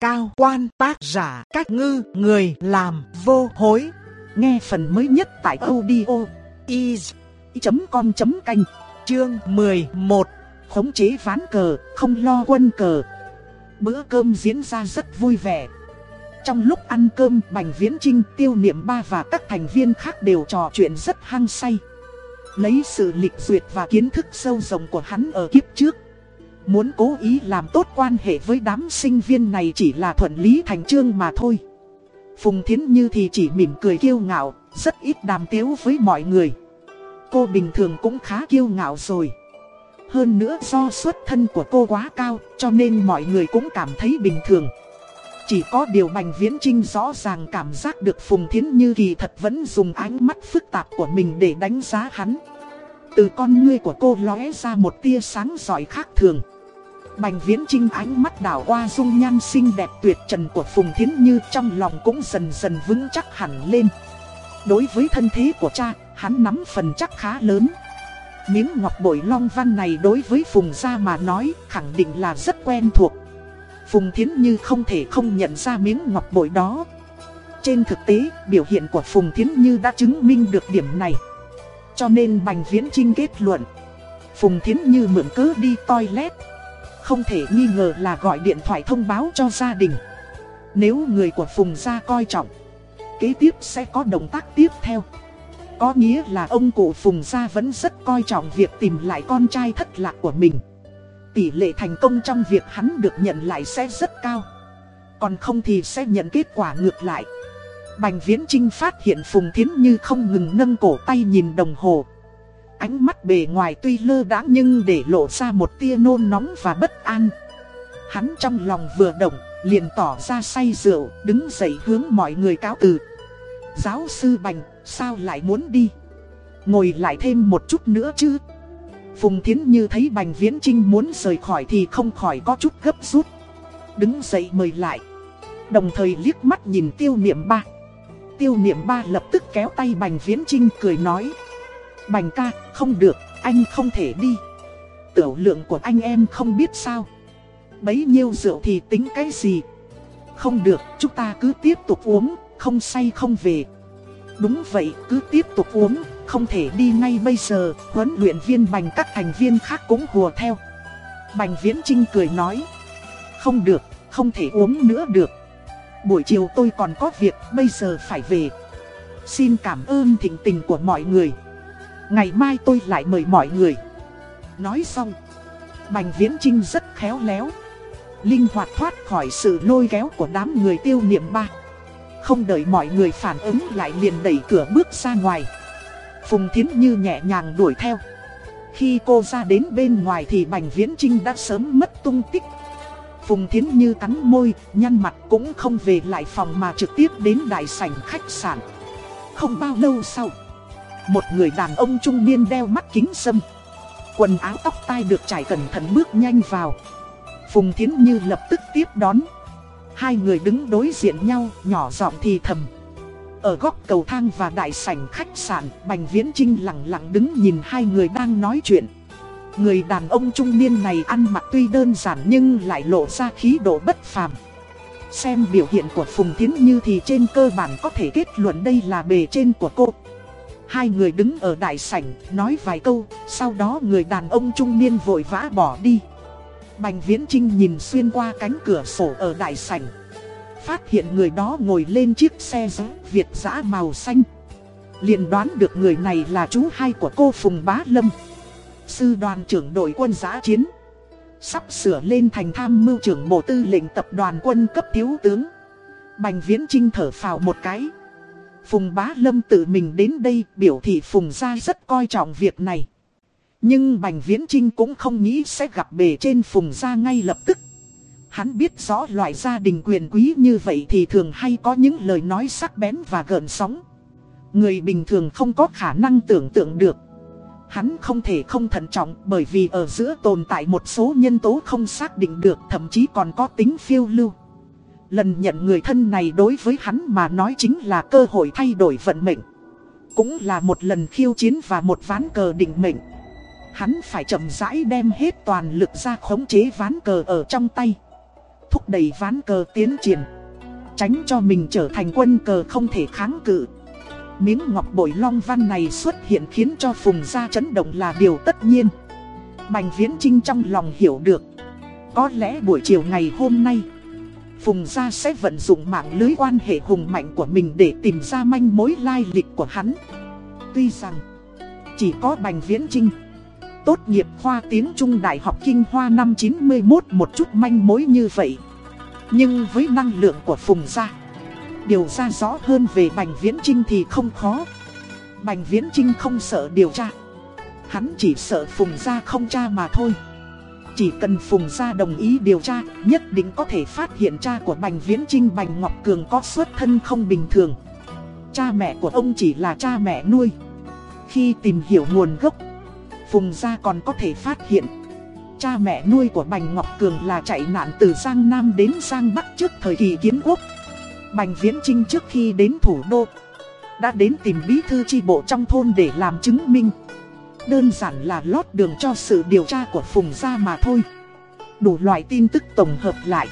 cao quan tác giả cách ngư người làm vô hối. Nghe phần mới nhất tại audio is.com.canh chương 11 Khống chế ván cờ, không lo quân cờ. Bữa cơm diễn ra rất vui vẻ. Trong lúc ăn cơm, Bành Viễn Trinh, Tiêu Niệm Ba và các thành viên khác đều trò chuyện rất hăng say. Lấy sự lịch duyệt và kiến thức sâu rộng của hắn ở kiếp trước Muốn cố ý làm tốt quan hệ với đám sinh viên này chỉ là thuận lý thành trương mà thôi. Phùng Thiến Như thì chỉ mỉm cười kiêu ngạo, rất ít đàm tiếu với mọi người. Cô bình thường cũng khá kiêu ngạo rồi. Hơn nữa do xuất thân của cô quá cao cho nên mọi người cũng cảm thấy bình thường. Chỉ có điều Bành Viễn Trinh rõ ràng cảm giác được Phùng Thiến Như kỳ thật vẫn dùng ánh mắt phức tạp của mình để đánh giá hắn. Từ con ngươi của cô lóe ra một tia sáng giỏi khác thường. Bành viễn trinh ánh mắt đảo qua dung nhan xinh đẹp tuyệt trần của Phùng Thiến Như trong lòng cũng dần dần vững chắc hẳn lên. Đối với thân thế của cha, hắn nắm phần chắc khá lớn. Miếng ngọc bội long văn này đối với Phùng gia mà nói khẳng định là rất quen thuộc. Phùng Thiến Như không thể không nhận ra miếng ngọc bội đó. Trên thực tế, biểu hiện của Phùng Thiến Như đã chứng minh được điểm này. Cho nên Bành Viễn Trinh kết luận. Phùng Thiến Như mượn cớ đi toilet không thể nghi ngờ là gọi điện thoại thông báo cho gia đình. Nếu người của Phùng gia coi trọng, Kế tiếp sẽ có động tác tiếp theo. Có nghĩa là ông cụ Phùng gia vẫn rất coi trọng việc tìm lại con trai thất lạc của mình. Tỷ lệ thành công trong việc hắn được nhận lại sẽ rất cao. Còn không thì sẽ nhận kết quả ngược lại. Bành Viễn Trinh phát hiện Phùng Thiến Như không ngừng nâng cổ tay nhìn đồng hồ. Ánh mắt bề ngoài tuy lơ đãng nhưng để lộ ra một tia nôn nóng và bất an. Hắn trong lòng vừa động, liền tỏ ra say rượu, đứng dậy hướng mọi người cáo từ. Giáo sư Bành, sao lại muốn đi? Ngồi lại thêm một chút nữa chứ? Phùng Thiến Như thấy Bành Viễn Trinh muốn rời khỏi thì không khỏi có chút gấp rút. Đứng dậy mời lại. Đồng thời liếc mắt nhìn tiêu niệm ba. Tiêu niệm ba lập tức kéo tay Bành Viễn Trinh cười nói. Bành ca, không được, anh không thể đi. Tiểu lượng của anh em không biết sao. Bấy nhiêu rượu thì tính cái gì? Không được, chúng ta cứ tiếp tục uống, không say không về. Đúng vậy, cứ tiếp tục uống, không thể đi ngay bây giờ, huấn luyện viên bành các thành viên khác cũng hùa theo. Bành Viễn Trinh cười nói, không được, không thể uống nữa được. Buổi chiều tôi còn có việc, bây giờ phải về. Xin cảm ơn thịnh tình của mọi người. Ngày mai tôi lại mời mọi người. Nói xong Bành Viễn Trinh rất khéo léo. Linh hoạt thoát khỏi sự lôi kéo của đám người tiêu niệm ba. Không đợi mọi người phản ứng lại liền đẩy cửa bước ra ngoài. Phùng Thiến Như nhẹ nhàng đuổi theo. Khi cô ra đến bên ngoài thì Bành Viễn Trinh đã sớm mất tung tích. Phùng Thiến Như cắn môi, nhăn mặt cũng không về lại phòng mà trực tiếp đến đại sảnh khách sạn. Không bao lâu sau một người đàn ông trung niên đeo mắt kính sâm. Quần áo tóc tai được trải cẩn thận bước nhanh vào. Phùng Thiến Như lập tức tiếp đón. Hai người đứng đối diện nhau, nhỏ giọng thì thầm. Ở góc cầu thang và đại sảnh khách sạn Bành Viễn Trinh lặng lặng đứng nhìn hai người đang nói chuyện. Người đàn ông trung niên này ăn mặc tuy đơn giản nhưng lại lộ ra khí độ bất phàm. Xem biểu hiện của Phùng Thiến Như thì trên cơ bản có thể kết luận đây là bề trên của cô. Hai người đứng ở đại sảnh, nói vài câu, sau đó người đàn ông trung niên vội vã bỏ đi. Bành Viễn Trinh nhìn xuyên qua cánh cửa sổ ở đại sảnh. Phát hiện người đó ngồi lên chiếc xe gió Việt giã màu xanh. liền đoán được người này là chú hai của cô Phùng Bá Lâm. Sư đoàn trưởng đội quân giã chiến. Sắp sửa lên thành tham mưu trưởng bộ tư lệnh tập đoàn quân cấp thiếu tướng. Bành Viễn Trinh thở phào một cái. Phùng Bá Lâm tự mình đến đây, biểu thị Phùng gia rất coi trọng việc này. Nhưng Bành Viễn Trinh cũng không nghĩ sẽ gặp bề trên Phùng gia ngay lập tức. Hắn biết rõ loại gia đình quyền quý như vậy thì thường hay có những lời nói sắc bén và gợn sóng. Người bình thường không có khả năng tưởng tượng được. Hắn không thể không thận trọng bởi vì ở giữa tồn tại một số nhân tố không xác định được, thậm chí còn có tính phiêu lưu. Lần nhận người thân này đối với hắn mà nói chính là cơ hội thay đổi vận mệnh Cũng là một lần khiêu chiến và một ván cờ định mệnh Hắn phải chậm rãi đem hết toàn lực ra khống chế ván cờ ở trong tay thúc đẩy ván cờ tiến triển. Tránh cho mình trở thành quân cờ không thể kháng cự. Miếng ngọc bội long văn này xuất hiện khiến cho Phùng gia chấn động là điều tất nhiên. Bành Viễn Trinh trong lòng hiểu được. Có lẽ buổi chiều ngày hôm nay, Phùng gia sẽ vận dụng mạng lưới quan hệ hùng mạnh của mình để tìm ra manh mối lai lịch của hắn. Tuy rằng, chỉ có Bành Viễn Trinh tốt nghiệp khoa tiếng Trung Đại học Kinh Hoa năm 91 một chút manh mối như vậy. Nhưng với năng lượng của Phùng Gia, điều ra rõ hơn về Bành Viễn Trinh thì không khó. Bành Viễn Trinh không sợ điều tra. Hắn chỉ sợ Phùng Gia không tra mà thôi. Chỉ cần Phùng Gia đồng ý điều tra, nhất định có thể phát hiện cha của Bành Viễn Trinh Bành Ngọc Cường có xuất thân không bình thường. Cha mẹ của ông chỉ là cha mẹ nuôi. Khi tìm hiểu nguồn gốc, Phùng Gia còn có thể phát hiện Cha mẹ nuôi của Bành Ngọc Cường là chạy nạn từ Giang Nam đến Giang Bắc trước thời kỳ kiến quốc Bành Viễn Trinh trước khi đến thủ đô Đã đến tìm bí thư chi bộ trong thôn để làm chứng minh Đơn giản là lót đường cho sự điều tra của Phùng Gia mà thôi Đủ loại tin tức tổng hợp lại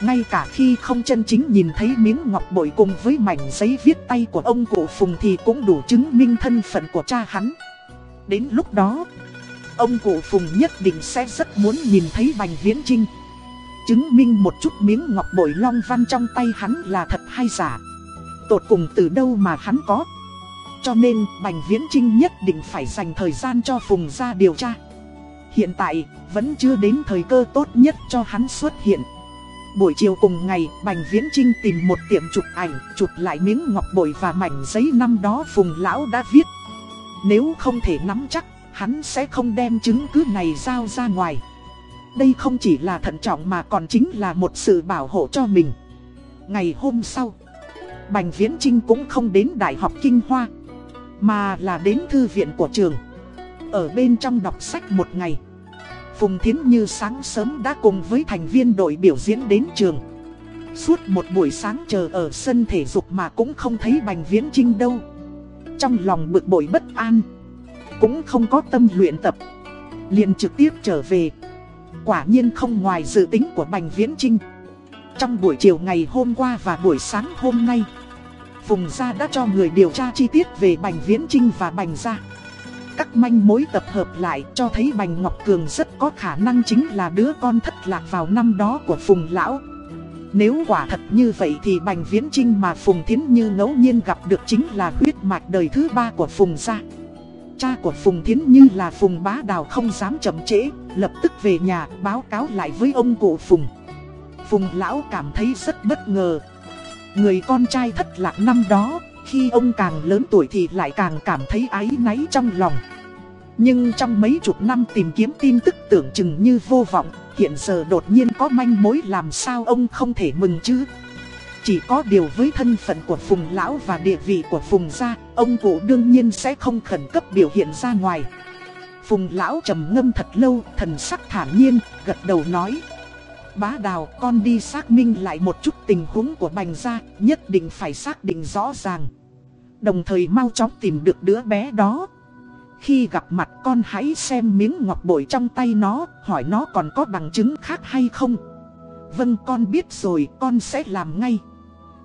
ngay cả khi không chân chính nhìn thấy miếng ngọc bội cùng với mảnh giấy viết tay của ông cụ Phùng thì cũng đủ chứng minh thân phận của cha hắn. Đến lúc đó, ông cụ Phùng nhất định sẽ rất muốn nhìn thấy Bành Viễn Trinh. Chứng minh một chút miếng ngọc bội long văn trong tay hắn là thật hay giả. Tột cùng từ đâu mà hắn có. Cho nên Bành Viễn Trinh nhất định phải dành thời gian cho Phùng ra điều tra. Hiện tại, vẫn chưa đến thời cơ tốt nhất cho hắn xuất hiện. Buổi chiều cùng ngày, Bành Viễn Trinh tìm một tiệm chụp ảnh, chụp lại miếng ngọc bội và mảnh giấy năm đó Phùng Lão đã viết. Nếu không thể nắm chắc, hắn sẽ không đem chứng cứ này giao ra ngoài. Đây không chỉ là thận trọng mà còn chính là một sự bảo hộ cho mình. Ngày hôm sau, Bành Viễn Trinh cũng không đến Đại học Kinh Hoa, mà là đến thư viện của trường. Ở bên trong đọc sách một ngày, Phùng Thiến Như sáng sớm đã cùng với thành viên đội biểu diễn đến trường. Suốt một buổi sáng chờ ở sân thể dục mà cũng không thấy Bành Viễn Trinh đâu. Trong lòng bực bội bất an Cũng không có tâm luyện tập liền trực tiếp trở về Quả nhiên không ngoài dự tính của Bành Viễn Trinh Trong buổi chiều ngày hôm qua và buổi sáng hôm nay Phùng Gia đã cho người điều tra chi tiết về Bành Viễn Trinh và Bành Gia Các manh mối tập hợp lại cho thấy Bành Ngọc Cường rất có khả năng chính là đứa con thất lạc vào năm đó của Phùng Lão nếu quả thật như vậy thì Bành Viễn Trinh mà Phùng Thiến Như ngẫu nhiên gặp được chính là huyết mạch đời thứ ba của Phùng gia. Cha của Phùng Thiến Như là Phùng Bá Đào không dám chậm trễ, lập tức về nhà báo cáo lại với ông cụ Phùng. Phùng Lão cảm thấy rất bất ngờ. Người con trai thất lạc năm đó, khi ông càng lớn tuổi thì lại càng cảm thấy áy náy trong lòng. Nhưng trong mấy chục năm tìm kiếm tin tức tưởng chừng như vô vọng, hiện giờ đột nhiên có manh mối làm sao ông không thể mừng chứ. Chỉ có điều với thân phận của Phùng Lão và địa vị của Phùng gia, ông cụ đương nhiên sẽ không khẩn cấp biểu hiện ra ngoài. Phùng Lão trầm ngâm thật lâu, thần sắc thản nhiên, gật đầu nói. Bá đào con đi xác minh lại một chút tình huống của bành gia, nhất định phải xác định rõ ràng. Đồng thời mau chóng tìm được đứa bé đó. Khi gặp mặt con hãy xem miếng ngọc bội trong tay nó, hỏi nó còn có bằng chứng khác hay không. Vâng con biết rồi, con sẽ làm ngay.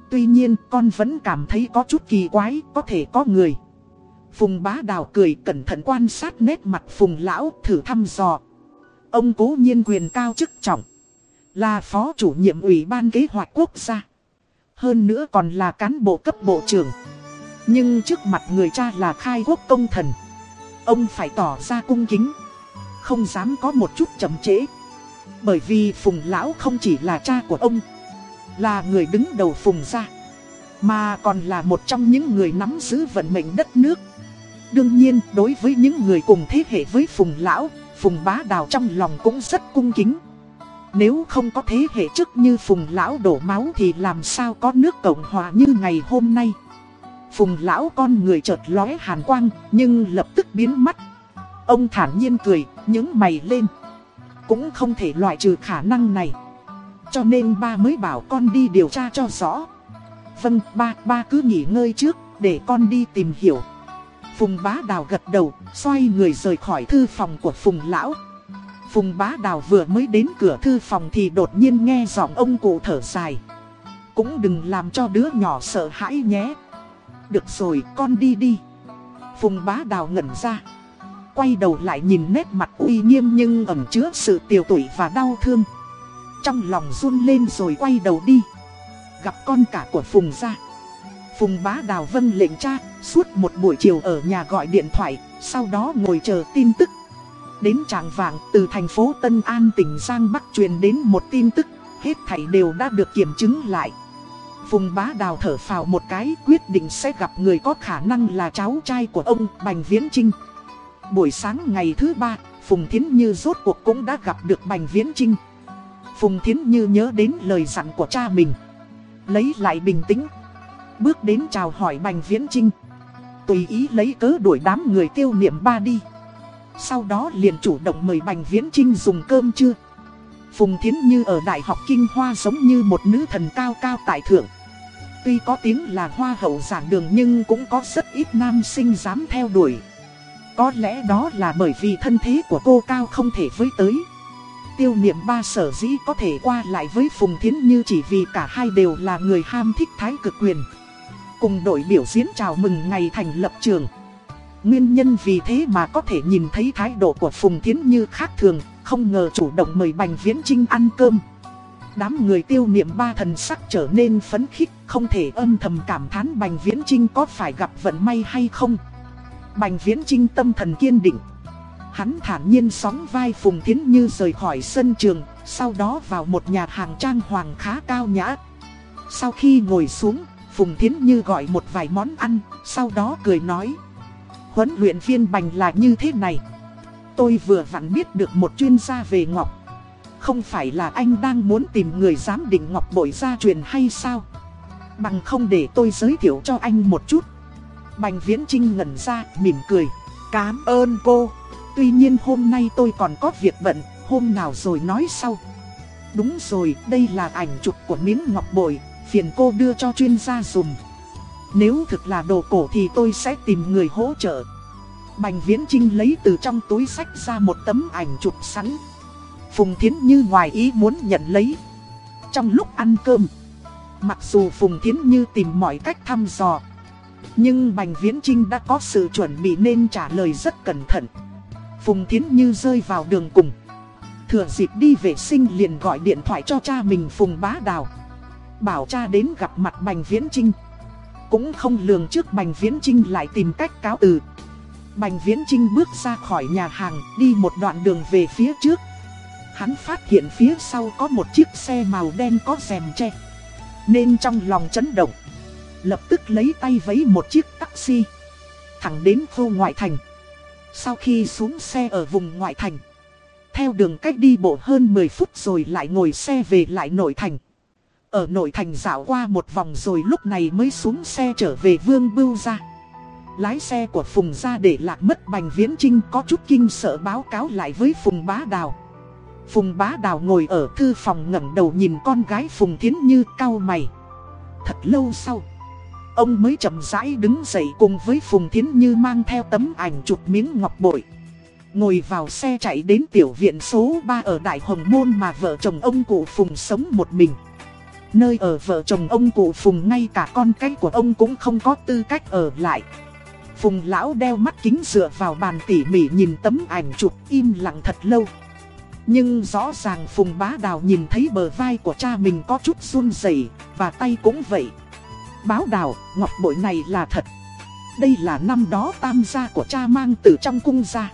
Tuy nhiên con vẫn cảm thấy có chút kỳ quái, có thể có người. Phùng bá đào cười cẩn thận quan sát nét mặt phùng lão thử thăm dò. Ông cố nhiên quyền cao chức trọng. Là phó chủ nhiệm ủy ban kế hoạch quốc gia. Hơn nữa còn là cán bộ cấp bộ trưởng. Nhưng trước mặt người cha là khai quốc công thần. Ông phải tỏ ra cung kính Không dám có một chút chậm trễ Bởi vì Phùng Lão không chỉ là cha của ông, Là người đứng đầu Phùng gia, Mà còn là một trong những người nắm giữ vận mệnh đất nước Đương nhiên, đối với những người cùng thế hệ với Phùng Lão, Phùng Bá Đào trong lòng cũng rất cung kính nếu không có thế hệ trước như Phùng Lão đổ máu thì làm sao có nước Cộng Hòa như ngày hôm nay Phùng lão con người chợt lóe hàn quang, nhưng lập tức biến mất. Ông thản nhiên cười, những mày lên. Cũng không thể loại trừ khả năng này. Cho nên ba mới bảo con đi điều tra cho rõ. Vâng, ba, ba cứ nghỉ ngơi trước, để con đi tìm hiểu. Phùng bá đào gật đầu, xoay người rời khỏi thư phòng của Phùng lão. Phùng bá đào vừa mới đến cửa thư phòng thì đột nhiên nghe giọng ông cụ thở dài. Cũng đừng làm cho đứa nhỏ sợ hãi nhé. Được rồi, con đi đi. Phùng bá đào ngẩn ra. Quay đầu lại nhìn nét mặt uy nghiêm nhưng ẩn chứa sự tiều tụy và đau thương. Trong lòng run lên rồi quay đầu đi. Gặp con cả của Phùng ra. Phùng bá đào vân lệnh cha, suốt một buổi chiều ở nhà gọi điện thoại, sau đó ngồi chờ tin tức. Đến trạng vạng từ thành phố Tân An tỉnh Giang Bắc truyền đến một tin tức, hết thảy đều đã được kiểm chứng lại. Phùng bá đào thở phào một cái quyết định sẽ gặp người có khả năng là cháu trai của ông Bành Viễn Trinh. Buổi sáng ngày thứ ba, Phùng Thiến Như rốt cuộc cũng đã gặp được Bành Viễn Trinh. Phùng Thiến Như nhớ đến lời dặn của cha mình. Lấy lại bình tĩnh. Bước đến chào hỏi Bành Viễn Trinh. Tùy ý lấy cớ đuổi đám người tiêu niệm ba đi. Sau đó liền chủ động mời Bành Viễn Trinh dùng cơm trưa. Phùng Thiến Như ở Đại học Kinh Hoa giống như một nữ thần cao cao tại thượng. Tuy có tiếng là hoa hậu giảng đường nhưng cũng có rất ít nam sinh dám theo đuổi. Có lẽ đó là bởi vì thân thế của cô cao không thể với tới. Tiêu niệm ba sở dĩ có thể qua lại với Phùng Thiến Như chỉ vì cả hai đều là người ham thích thái cực quyền. Cùng đội biểu diễn chào mừng ngày thành lập trường. Nguyên nhân vì thế mà có thể nhìn thấy thái độ của Phùng Thiến Như khác thường, không ngờ chủ động mời Bành Viễn Trinh ăn cơm. Đám người tiêu niệm ba thần sắc trở nên phấn khích, không thể âm thầm cảm thán Bành Viễn Trinh có phải gặp vận may hay không. Bành Viễn Trinh tâm thần kiên định. Hắn thản nhiên sóng vai Phùng Thiến Như rời khỏi sân trường, sau đó vào một nhà hàng trang hoàng khá cao nhã. Sau khi ngồi xuống, Phùng Thiến Như gọi một vài món ăn, sau đó cười nói. Huấn luyện viên Bành là như thế này. Tôi vừa vặn biết được một chuyên gia về ngọc. Không phải là anh đang muốn tìm người giám định ngọc bội gia truyền hay sao? Bằng không để tôi giới thiệu cho anh một chút. Bành Viễn Trinh ngẩn ra, mỉm cười. Cám ơn cô. Tuy nhiên hôm nay tôi còn có việc bận, hôm nào rồi nói sau. Đúng rồi, đây là ảnh chụp của miếng ngọc bội, phiền cô đưa cho chuyên gia dùng. Nếu thực là đồ cổ thì tôi sẽ tìm người hỗ trợ. Bành Viễn Trinh lấy từ trong túi sách ra một tấm ảnh chụp sẵn. Phùng Thiến Như ngoài ý muốn nhận lấy. Trong lúc ăn cơm, mặc dù Phùng Thiến Như tìm mọi cách thăm dò, nhưng Bành Viễn Trinh đã có sự chuẩn bị nên trả lời rất cẩn thận. Phùng Thiến Như rơi vào đường cùng. Thừa dịp đi vệ sinh liền gọi điện thoại cho cha mình Phùng Bá Đào. Bảo cha đến gặp mặt Bành Viễn Trinh. Cũng không lường trước Bành Viễn Trinh lại tìm cách cáo từ. Bành Viễn Trinh bước ra khỏi nhà hàng, đi một đoạn đường về phía trước. Hắn phát hiện phía sau có một chiếc xe màu đen có rèm che. Nên trong lòng chấn động. Lập tức lấy tay vấy một chiếc taxi. Thẳng đến khu ngoại thành. Sau khi xuống xe ở vùng ngoại thành. Theo đường cách đi bộ hơn 10 phút rồi lại ngồi xe về lại nội thành. Ở nội thành dạo qua một vòng rồi lúc này mới xuống xe trở về Vương Bưu ra. Lái xe của Phùng ra để lạc mất Bành Viễn Trinh có chút kinh sợ báo cáo lại với Phùng Bá Đào. Phùng Bá Đào ngồi ở thư phòng ngẩng đầu nhìn con gái Phùng Thiến Như cau mày. Thật lâu sau, ông mới chậm rãi đứng dậy cùng với Phùng Thiến Như mang theo tấm ảnh chụp miếng ngọc bội. Ngồi vào xe chạy đến tiểu viện số 3 ở Đại Hồng Môn mà vợ chồng ông cụ Phùng sống một mình. Nơi ở vợ chồng ông cụ Phùng ngay cả con cái của ông cũng không có tư cách ở lại. Phùng lão đeo mắt kính dựa vào bàn tỉ mỉ nhìn tấm ảnh chụp im lặng thật lâu. Nhưng rõ ràng Phùng bá đào nhìn thấy bờ vai của cha mình có chút run rẩy và tay cũng vậy. Báo đào, ngọc bội này là thật. Đây là năm đó tam gia của cha mang từ trong cung ra.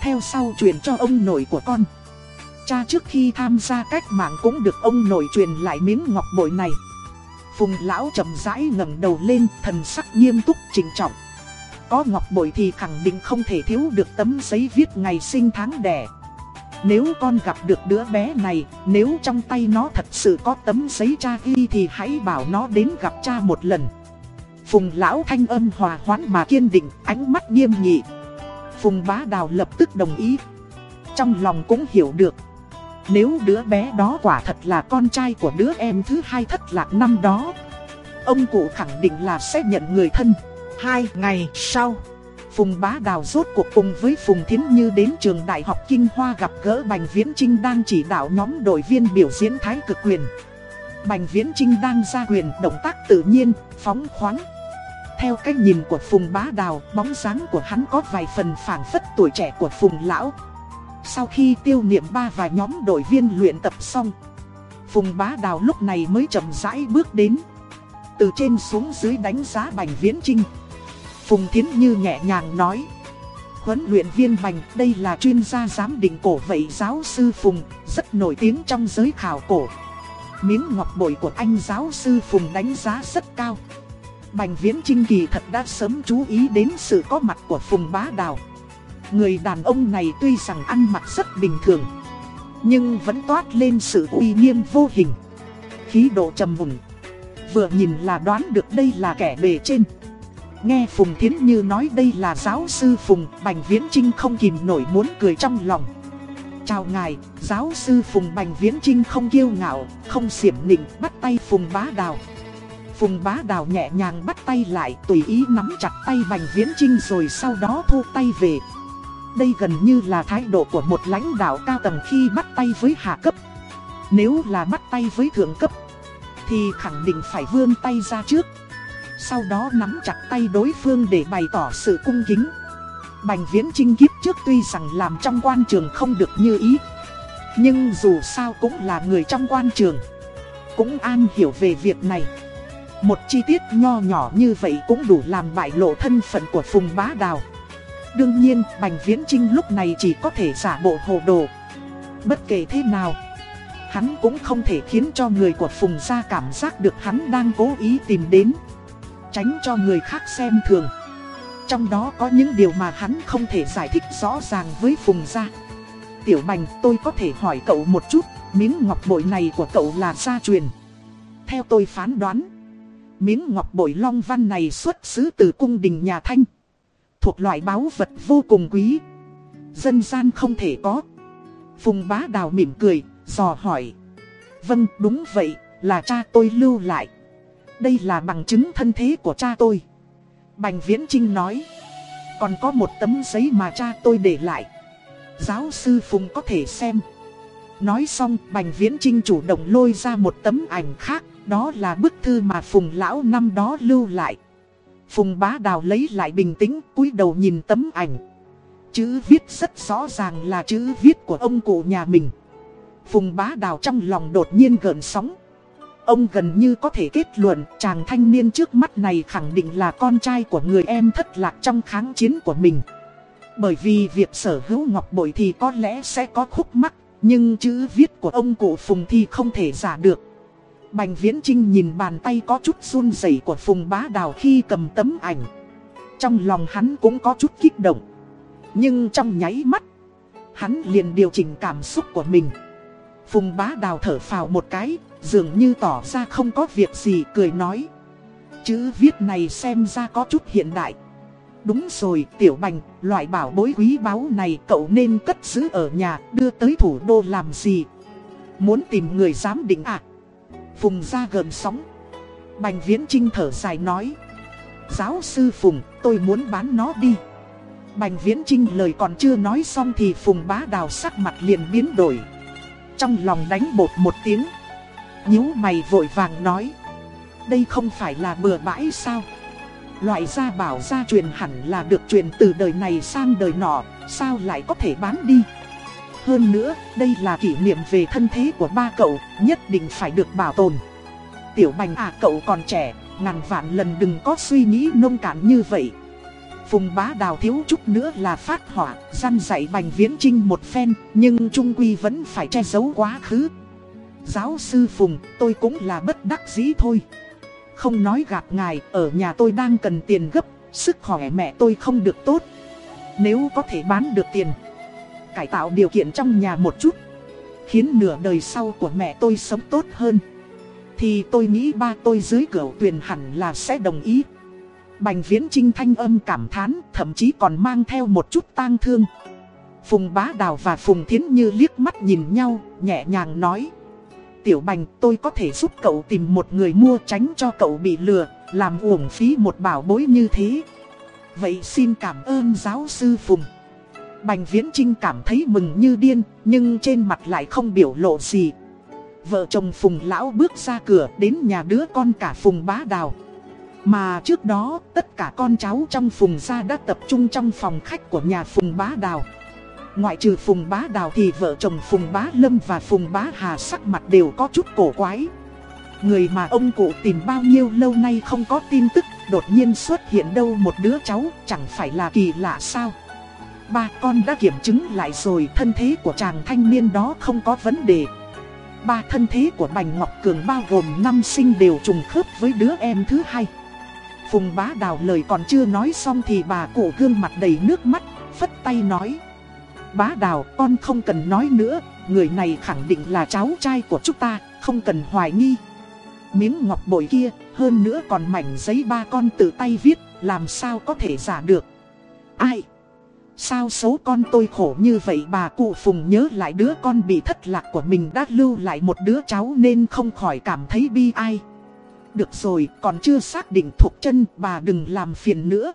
Theo sau truyền cho ông nội của con. Cha trước khi tham gia cách mạng cũng được ông nội truyền lại miếng ngọc bội này. Phùng lão chậm rãi ngẩng đầu lên, thần sắc nghiêm túc trình trọng. Có ngọc bội thì khẳng định không thể thiếu được tấm giấy viết ngày sinh tháng đẻ. Nếu con gặp được đứa bé này, nếu trong tay nó thật sự có tấm giấy cha ghi thì hãy bảo nó đến gặp cha một lần. Phùng lão thanh âm hòa hoãn mà kiên định, ánh mắt nghiêm nghị. Phùng bá đào lập tức đồng ý. Trong lòng cũng hiểu được. Nếu đứa bé đó quả thật là con trai của đứa em thứ hai thất lạc năm đó Ông cụ khẳng định là sẽ nhận người thân Hai ngày sau Phùng Bá Đào rốt cuộc cùng với Phùng Thiến Như đến trường Đại học Kinh Hoa gặp gỡ Bành Viễn Trinh đang chỉ đạo nhóm đội viên biểu diễn thái cực quyền. Bành Viễn Trinh đang ra quyền động tác tự nhiên, phóng khoáng. Theo cách nhìn của Phùng Bá Đào, bóng dáng của hắn có vài phần phản phất tuổi trẻ của Phùng Lão. Sau khi tiêu niệm ba và nhóm đội viên luyện tập xong, Phùng Bá Đào lúc này mới chậm rãi bước đến. Từ trên xuống dưới đánh giá Bành Viễn Trinh. Phùng Thiến Như nhẹ nhàng nói. Huấn luyện viên Bành đây là chuyên gia giám định cổ vậy giáo sư Phùng, rất nổi tiếng trong giới khảo cổ. Miếng ngọc bội của anh giáo sư Phùng đánh giá rất cao. Bành Viễn Trinh kỳ thật đã sớm chú ý đến sự có mặt của Phùng Bá Đào. Người đàn ông này tuy rằng ăn mặc rất bình thường, nhưng vẫn toát lên sự uy nghiêm vô hình. Khí độ trầm mùng. Vừa nhìn là đoán được đây là kẻ bề trên. Nghe Phùng Thiến Như nói đây là giáo sư Phùng, Bành Viễn Trinh không kìm nổi muốn cười trong lòng. Chào ngài, giáo sư Phùng Bành Viễn Trinh không kiêu ngạo, không xiểm nịnh, bắt tay Phùng Bá Đào. Phùng Bá Đào nhẹ nhàng bắt tay lại, tùy ý nắm chặt tay Bành Viễn Trinh rồi sau đó thu tay về. Đây gần như là thái độ của một lãnh đạo cao tầng khi bắt tay với hạ cấp. Nếu là bắt tay với thượng cấp, thì khẳng định phải vươn tay ra trước. Sau đó nắm chặt tay đối phương để bày tỏ sự cung kính. Bành viễn trinh kiếp trước tuy rằng làm trong quan trường không được như ý. Nhưng dù sao cũng là người trong quan trường. Cũng an hiểu về việc này. Một chi tiết nho nhỏ như vậy cũng đủ làm bại lộ thân phận của Phùng Bá Đào. Đương nhiên, Bành Viễn Trinh lúc này chỉ có thể giả bộ hồ đồ. Bất kể thế nào, hắn cũng không thể khiến cho người của Phùng gia cảm giác được hắn đang cố ý tìm đến. Tránh cho người khác xem thường. Trong đó có những điều mà hắn không thể giải thích rõ ràng với Phùng gia. Tiểu Bành, tôi có thể hỏi cậu một chút, miếng ngọc bội này của cậu là gia truyền. Theo tôi phán đoán, miếng ngọc bội long văn này xuất xứ từ cung đình nhà Thanh thuộc loại báu vật vô cùng quý. Dân gian không thể có. Phùng bá đào mỉm cười, dò hỏi. Vâng, đúng vậy, là cha tôi lưu lại. Đây là bằng chứng thân thế của cha tôi. Bành Viễn Trinh nói. Còn có một tấm giấy mà cha tôi để lại. Giáo sư Phùng có thể xem. Nói xong, Bành Viễn Trinh chủ động lôi ra một tấm ảnh khác. Đó là bức thư mà Phùng Lão năm đó lưu lại. Phùng bá đào lấy lại bình tĩnh, cúi đầu nhìn tấm ảnh. Chữ viết rất rõ ràng là chữ viết của ông cụ nhà mình. Phùng bá đào trong lòng đột nhiên gợn sóng. Ông gần như có thể kết luận, chàng thanh niên trước mắt này khẳng định là con trai của người em thất lạc trong kháng chiến của mình. Bởi vì việc sở hữu ngọc bội thì có lẽ sẽ có khúc mắc, Nhưng chữ viết của ông cụ Phùng thì không thể giả được. Bành Viễn Trinh nhìn bàn tay có chút run rẩy của Phùng Bá Đào khi cầm tấm ảnh. Trong lòng hắn cũng có chút kích động. Nhưng trong nháy mắt, hắn liền điều chỉnh cảm xúc của mình. Phùng Bá Đào thở phào một cái, dường như tỏ ra không có việc gì cười nói. Chữ viết này xem ra có chút hiện đại. Đúng rồi, Tiểu Bành, loại bảo bối quý báu này cậu nên cất giữ ở nhà, đưa tới thủ đô làm gì? Muốn tìm người giám định à? Phùng ra gần sóng. Bành Viễn Trinh thở dài nói. Giáo sư Phùng, tôi muốn bán nó đi. Bành Viễn Trinh lời còn chưa nói xong thì Phùng bá đào sắc mặt liền biến đổi. Trong lòng đánh bột một tiếng. nhíu mày vội vàng nói. Đây không phải là bừa bãi sao? Loại gia bảo gia truyền hẳn là được truyền từ đời này sang đời nọ, sao lại có thể bán đi? Hơn nữa, đây là kỷ niệm về thân thế của ba cậu, nhất định phải được bảo tồn. Tiểu Bành à cậu còn trẻ, ngàn vạn lần đừng có suy nghĩ nông cạn như vậy. Phùng bá đào thiếu chút nữa là phát hỏa, gian dạy Bành Viễn Trinh một phen, nhưng Trung Quy vẫn phải che giấu quá khứ. Giáo sư Phùng, tôi cũng là bất đắc dĩ thôi. Không nói gạt ngài, ở nhà tôi đang cần tiền gấp, sức khỏe mẹ tôi không được tốt. Nếu có thể bán được tiền cải tạo điều kiện trong nhà một chút. Khiến nửa đời sau của mẹ tôi sống tốt hơn. Thì tôi nghĩ ba tôi dưới cửa tuyền hẳn là sẽ đồng ý. Bành viễn trinh thanh âm cảm thán, Thậm chí còn mang theo một chút tang thương. Phùng bá đào và Phùng thiến như liếc mắt nhìn nhau, Nhẹ nhàng nói. Tiểu bành, tôi có thể giúp cậu tìm một người mua tránh cho cậu bị lừa, Làm uổng phí một bảo bối như thế. Vậy xin cảm ơn giáo sư Phùng. Bành Viễn Trinh cảm thấy mừng như điên, nhưng trên mặt lại không biểu lộ gì. Vợ chồng Phùng Lão bước ra cửa đến nhà đứa con cả Phùng Bá Đào. Mà trước đó, tất cả con cháu trong Phùng gia đã tập trung trong phòng khách của nhà Phùng Bá Đào. Ngoại trừ Phùng Bá Đào thì vợ chồng Phùng Bá Lâm và Phùng Bá Hà sắc mặt đều có chút cổ quái. Người mà ông cụ tìm bao nhiêu lâu nay không có tin tức, đột nhiên xuất hiện đâu một đứa cháu, chẳng phải là kỳ lạ sao. Ba con đã kiểm chứng lại rồi thân thế của chàng thanh niên đó không có vấn đề. Ba thân thế của Bành Ngọc Cường bao gồm năm sinh đều trùng khớp với đứa em thứ hai. Phùng bá đào lời còn chưa nói xong thì bà cụ gương mặt đầy nước mắt, phất tay nói. Bá đào con không cần nói nữa, người này khẳng định là cháu trai của chúng ta, không cần hoài nghi. Miếng ngọc bội kia, hơn nữa còn mảnh giấy ba con tự tay viết, làm sao có thể giả được. Ai? Sao số con tôi khổ như vậy bà cụ Phùng nhớ lại đứa con bị thất lạc của mình đã lưu lại một đứa cháu nên không khỏi cảm thấy bi ai. Được rồi, còn chưa xác định thuộc chân bà đừng làm phiền nữa.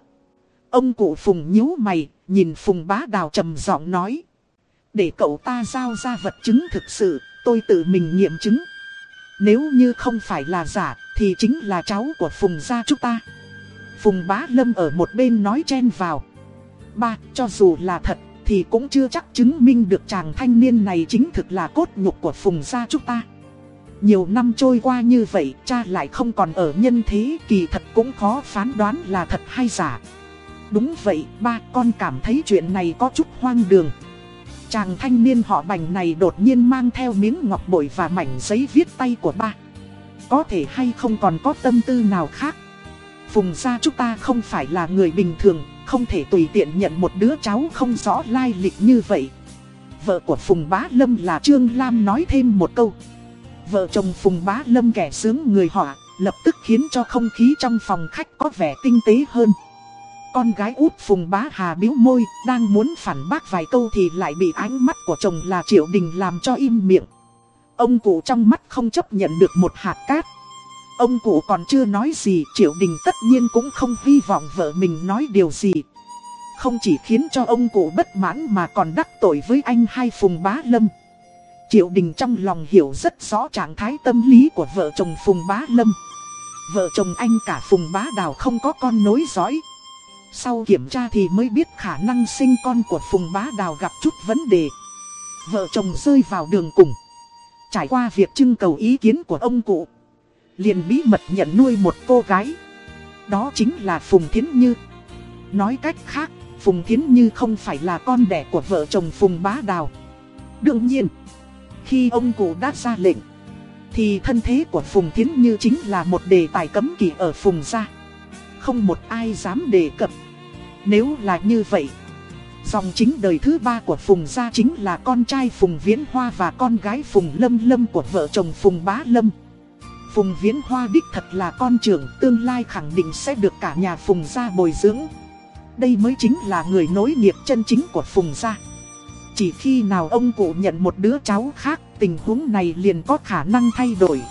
Ông cụ Phùng nhíu mày, nhìn Phùng bá đào trầm giọng nói. Để cậu ta giao ra vật chứng thực sự, tôi tự mình nghiệm chứng. Nếu như không phải là giả, thì chính là cháu của Phùng gia chúng ta. Phùng bá lâm ở một bên nói chen vào. Ba, cho dù là thật, thì cũng chưa chắc chứng minh được chàng thanh niên này chính thực là cốt nhục của Phùng gia chúng ta. Nhiều năm trôi qua như vậy, cha lại không còn ở nhân thế, kỳ thật cũng khó phán đoán là thật hay giả. Đúng vậy, ba con cảm thấy chuyện này có chút hoang đường. Chàng thanh niên họ bành này đột nhiên mang theo miếng ngọc bội và mảnh giấy viết tay của ba. Có thể hay không còn có tâm tư nào khác. Phùng gia chúng ta không phải là người bình thường, không thể tùy tiện nhận một đứa cháu không rõ lai lịch như vậy. Vợ của Phùng Bá Lâm là Trương Lam nói thêm một câu. Vợ chồng Phùng Bá Lâm kẻ sướng người họ, lập tức khiến cho không khí trong phòng khách có vẻ tinh tế hơn. Con gái út Phùng Bá Hà biếu môi, đang muốn phản bác vài câu thì lại bị ánh mắt của chồng là Triệu Đình làm cho im miệng. Ông cụ trong mắt không chấp nhận được một hạt cát. Ông cụ còn chưa nói gì, Triệu Đình tất nhiên cũng không hy vọng vợ mình nói điều gì. Không chỉ khiến cho ông cụ bất mãn mà còn đắc tội với anh hai Phùng Bá Lâm. Triệu Đình trong lòng hiểu rất rõ trạng thái tâm lý của vợ chồng Phùng Bá Lâm. Vợ chồng anh cả Phùng Bá Đào không có con nối dõi. Sau kiểm tra thì mới biết khả năng sinh con của Phùng Bá Đào gặp chút vấn đề. Vợ chồng rơi vào đường cùng. Trải qua việc trưng cầu ý kiến của ông cụ liền bí mật nhận nuôi một cô gái. Đó chính là Phùng Thiến Như. Nói cách khác, Phùng Thiến Như không phải là con đẻ của vợ chồng Phùng Bá Đào. Đương nhiên, khi ông cụ đã ra lệnh, thì thân thế của Phùng Thiến Như chính là một đề tài cấm kỵ ở Phùng gia. Không một ai dám đề cập. Nếu là như vậy, dòng chính đời thứ ba của Phùng gia chính là con trai Phùng Viễn Hoa và con gái Phùng Lâm Lâm của vợ chồng Phùng Bá Lâm. Phùng Viễn Hoa đích thật là con trưởng tương lai khẳng định sẽ được cả nhà Phùng gia bồi dưỡng. Đây mới chính là người nối nghiệp chân chính của Phùng gia. Chỉ khi nào ông cụ nhận một đứa cháu khác, tình huống này liền có khả năng thay đổi.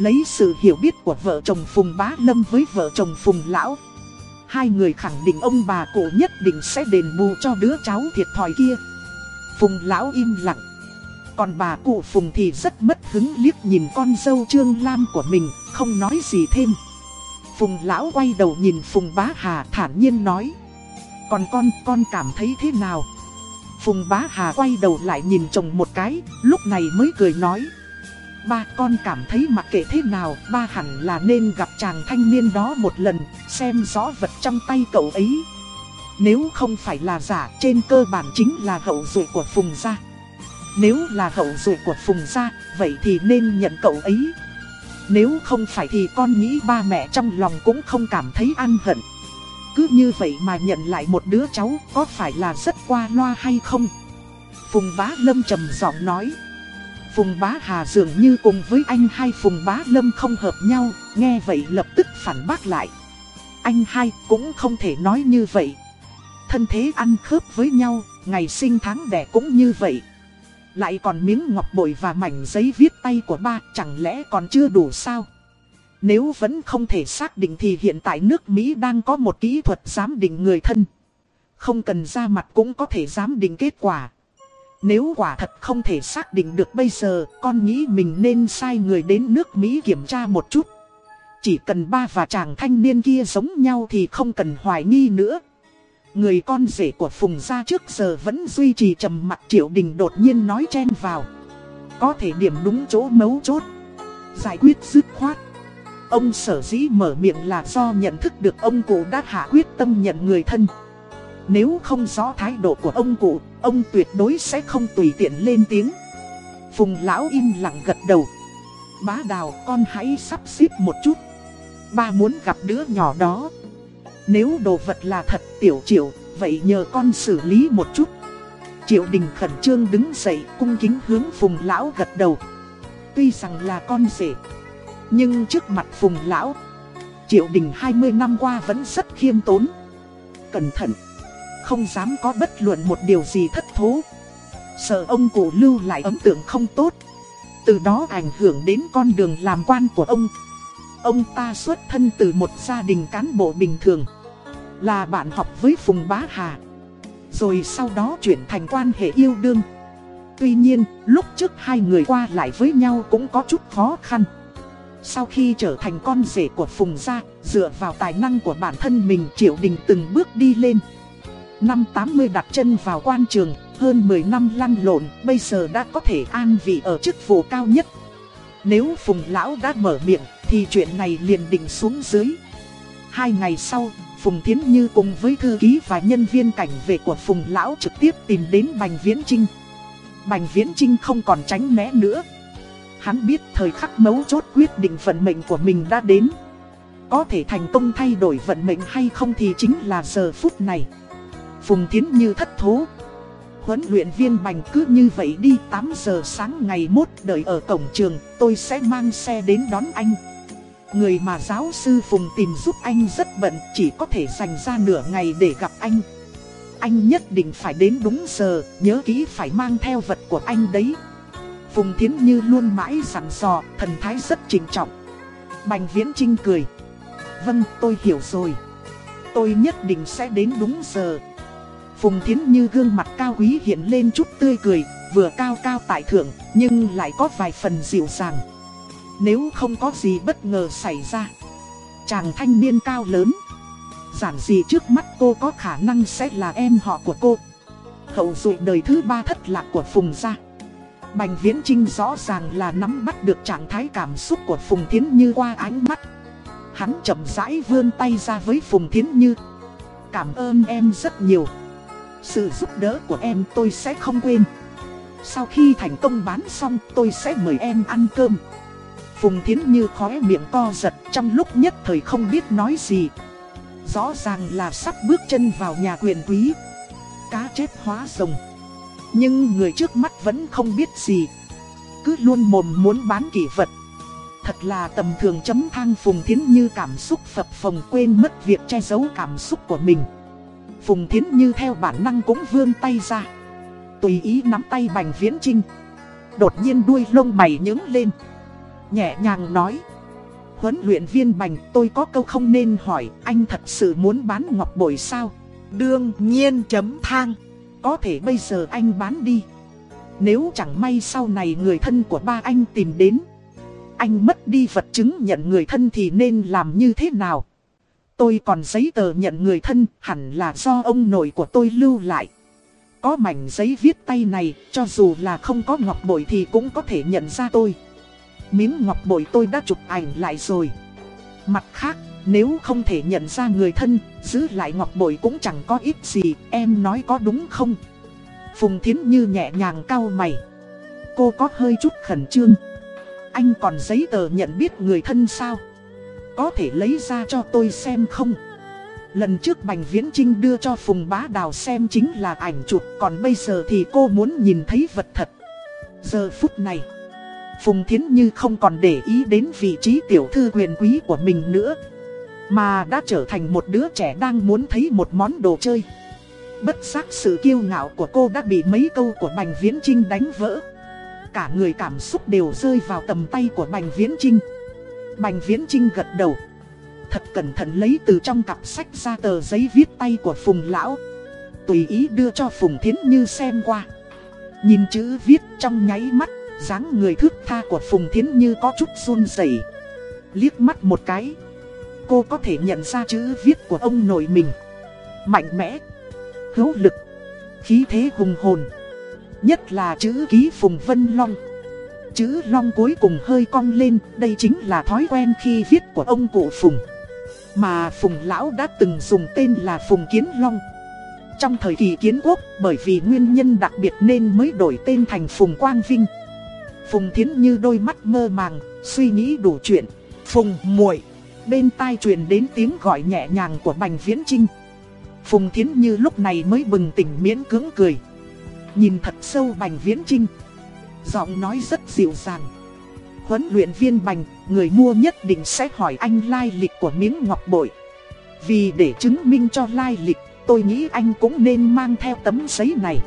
Lấy sự hiểu biết của vợ chồng Phùng Bá Lâm với vợ chồng Phùng Lão. Hai người khẳng định ông bà cụ nhất định sẽ đền bù cho đứa cháu thiệt thòi kia. Phùng Lão im lặng. Còn bà cụ Phùng thì rất mất hứng liếc nhìn con dâu Trương Lam của mình, không nói gì thêm. Phùng lão quay đầu nhìn Phùng bá hà thản nhiên nói. Còn con, con cảm thấy thế nào? Phùng bá hà quay đầu lại nhìn chồng một cái, lúc này mới cười nói. Ba con cảm thấy mặc kệ thế nào, ba hẳn là nên gặp chàng thanh niên đó một lần, xem rõ vật trong tay cậu ấy. Nếu không phải là giả, trên cơ bản chính là hậu duệ của Phùng gia. Nếu là hậu duệ của Phùng gia, vậy thì nên nhận cậu ấy. Nếu không phải thì con nghĩ ba mẹ trong lòng cũng không cảm thấy ăn hận. Cứ như vậy mà nhận lại một đứa cháu có phải là rất qua loa hay không? Phùng bá lâm trầm giọng nói. Phùng bá hà dường như cùng với anh hai Phùng bá lâm không hợp nhau, nghe vậy lập tức phản bác lại. Anh hai cũng không thể nói như vậy. Thân thế ăn khớp với nhau, ngày sinh tháng đẻ cũng như vậy. Lại còn miếng ngọc bội và mảnh giấy viết tay của ba chẳng lẽ còn chưa đủ sao? Nếu vẫn không thể xác định thì hiện tại nước Mỹ đang có một kỹ thuật giám định người thân. Không cần ra mặt cũng có thể giám định kết quả. Nếu quả thật không thể xác định được bây giờ, con nghĩ mình nên sai người đến nước Mỹ kiểm tra một chút. Chỉ cần ba và chàng thanh niên kia giống nhau thì không cần hoài nghi nữa. Người con rể của Phùng gia trước giờ vẫn duy trì trầm mặt Triệu Đình đột nhiên nói chen vào. Có thể điểm đúng chỗ mấu chốt. Giải quyết dứt khoát. Ông sở dĩ mở miệng là do nhận thức được ông cụ đã hạ quyết tâm nhận người thân. Nếu không rõ thái độ của ông cụ, ông tuyệt đối sẽ không tùy tiện lên tiếng. Phùng lão im lặng gật đầu. Bá đào con hãy sắp xếp một chút. Ba muốn gặp đứa nhỏ đó. Nếu đồ vật là thật tiểu triệu, vậy nhờ con xử lý một chút. Triệu đình khẩn trương đứng dậy cung kính hướng phùng lão gật đầu. Tuy rằng là con rể, nhưng trước mặt phùng lão, triệu đình 20 năm qua vẫn rất khiêm tốn. Cẩn thận, không dám có bất luận một điều gì thất thố. Sợ ông cụ lưu lại ấn tượng không tốt. Từ đó ảnh hưởng đến con đường làm quan của ông. Ông ta xuất thân từ một gia đình cán bộ bình thường. Là bạn học với Phùng Bá Hà. Rồi sau đó chuyển thành quan hệ yêu đương. Tuy nhiên, lúc trước hai người qua lại với nhau cũng có chút khó khăn. Sau khi trở thành con rể của Phùng Gia Dựa vào tài năng của bản thân mình Triệu Đình từng bước đi lên. Năm 80 đặt chân vào quan trường Hơn 10 năm lăn lộn Bây giờ đã có thể an vị ở chức vụ cao nhất. Nếu Phùng Lão đã mở miệng thì chuyện này liền định xuống dưới Hai ngày sau Phùng Thiến Như cùng với thư ký và nhân viên cảnh vệ của Phùng Lão trực tiếp tìm đến Bành Viễn Trinh. Bành Viễn Trinh không còn tránh né nữa. Hắn biết thời khắc mấu chốt quyết định vận mệnh của mình đã đến. Có thể thành công thay đổi vận mệnh hay không thì chính là giờ phút này. Phùng Thiến Như thất thố. Huấn luyện viên Bành cứ như vậy đi 8 giờ sáng ngày mốt đợi ở cổng trường, tôi sẽ mang xe đến đón anh. Người mà giáo sư Phùng tìm giúp anh rất bận chỉ có thể dành ra nửa ngày để gặp anh. Anh nhất định phải đến đúng giờ, nhớ kỹ phải mang theo vật của anh đấy. Phùng Thiến Như luôn mãi sẵn sò, thần thái rất trình trọng. Bành Viễn Trinh cười. Vâng, tôi hiểu rồi. Tôi nhất định sẽ đến đúng giờ. Phùng Thiến Như gương mặt cao quý hiện lên chút tươi cười Vừa cao cao tại thượng, nhưng lại có vài phần dịu dàng nếu không có gì bất ngờ xảy ra, Chàng thanh niên cao lớn, Giản dị trước mắt cô có khả năng sẽ là em họ của cô. Hậu dụ đời thứ ba thất lạc của Phùng gia. Bành Viễn Trinh rõ ràng là nắm bắt được trạng thái cảm xúc của Phùng Thiến Như qua ánh mắt. Hắn chậm rãi vươn tay ra với Phùng Thiến Như. Cảm ơn em rất nhiều. Sự giúp đỡ của em tôi sẽ không quên. Sau khi thành công bán xong tôi sẽ mời em ăn cơm. Phùng Thiến Như khóe miệng co giật trong lúc nhất thời không biết nói gì. Rõ ràng là sắp bước chân vào nhà quyền quý. Cá chết hóa rồng. Nhưng người trước mắt vẫn không biết gì. Cứ luôn mồm muốn bán kỷ vật. Thật là tầm thường chấm thang Phùng Thiến Như cảm xúc phập phồng quên mất việc che giấu cảm xúc của mình. Phùng Thiến Như theo bản năng cũng vươn tay ra. Tùy ý nắm tay Bành Viễn Trinh. Đột nhiên đuôi lông mày nhướng lên nhẹ nhàng nói. Huấn luyện viên bành, tôi có câu không nên hỏi, anh thật sự muốn bán ngọc bội sao? Đương nhiên, chấm thang. Có thể bây giờ anh bán đi. Nếu chẳng may sau này người thân của ba anh tìm đến, Anh mất đi vật chứng nhận người thân thì nên làm như thế nào? Tôi còn giấy tờ nhận người thân, hẳn là do ông nội của tôi lưu lại. Có mảnh giấy viết tay này, cho dù là không có ngọc bội thì cũng có thể nhận ra tôi miếng ngọc bội tôi đã chụp ảnh lại rồi. Mặt khác, nếu không thể nhận ra người thân, giữ lại ngọc bội cũng chẳng có ít gì, em nói có đúng không? Phùng Thiến Như nhẹ nhàng cau mày. Cô có hơi chút khẩn trương. Anh còn giấy tờ nhận biết người thân sao? Có thể lấy ra cho tôi xem không? Lần trước Bành Viễn Trinh đưa cho Phùng Bá Đào xem chính là ảnh chụp Còn bây giờ thì cô muốn nhìn thấy vật thật Giờ phút này Phùng Thiến Như không còn để ý đến vị trí tiểu thư quyền quý của mình nữa, Mà đã trở thành một đứa trẻ đang muốn thấy một món đồ chơi. Bất giác sự kiêu ngạo của cô đã bị mấy câu của Bành Viễn Trinh đánh vỡ. Cả người cảm xúc đều rơi vào tầm tay của Bành Viễn Trinh Bành Viễn Trinh gật đầu. Thật cẩn thận lấy từ trong cặp sách ra tờ giấy viết tay của Phùng Lão. Tùy ý đưa cho Phùng Thiến Như xem qua. Nhìn chữ viết trong nháy mắt dáng người thước tha của Phùng Thiến Như có chút run rẩy. Liếc mắt một cái, Cô có thể nhận ra chữ viết của ông nội mình. Mạnh mẽ, Hữu lực, Khí thế hùng hồn. Nhất là chữ ký Phùng Vân Long. Chữ Long cuối cùng hơi cong lên, Đây chính là thói quen khi viết của ông cụ Phùng. Mà Phùng Lão đã từng dùng tên là Phùng Kiến Long. Trong thời kỳ kiến quốc, Bởi vì nguyên nhân đặc biệt nên mới đổi tên thành Phùng Quang Vinh. Phùng Thiến như đôi mắt mơ màng, Suy nghĩ đủ chuyện. Phùng muội, Bên tai truyền đến tiếng gọi nhẹ nhàng của Bành Viễn Trinh Phùng Thiến Như lúc này mới bừng tỉnh miễn cưỡng cười. Nhìn thật sâu Bành Viễn Trinh Giọng nói rất dịu dàng. Huấn luyện viên Bành, Người mua nhất định sẽ hỏi anh lai lịch của miếng ngọc bội. Vì để chứng minh cho lai lịch, Tôi nghĩ anh cũng nên mang theo tấm giấy này.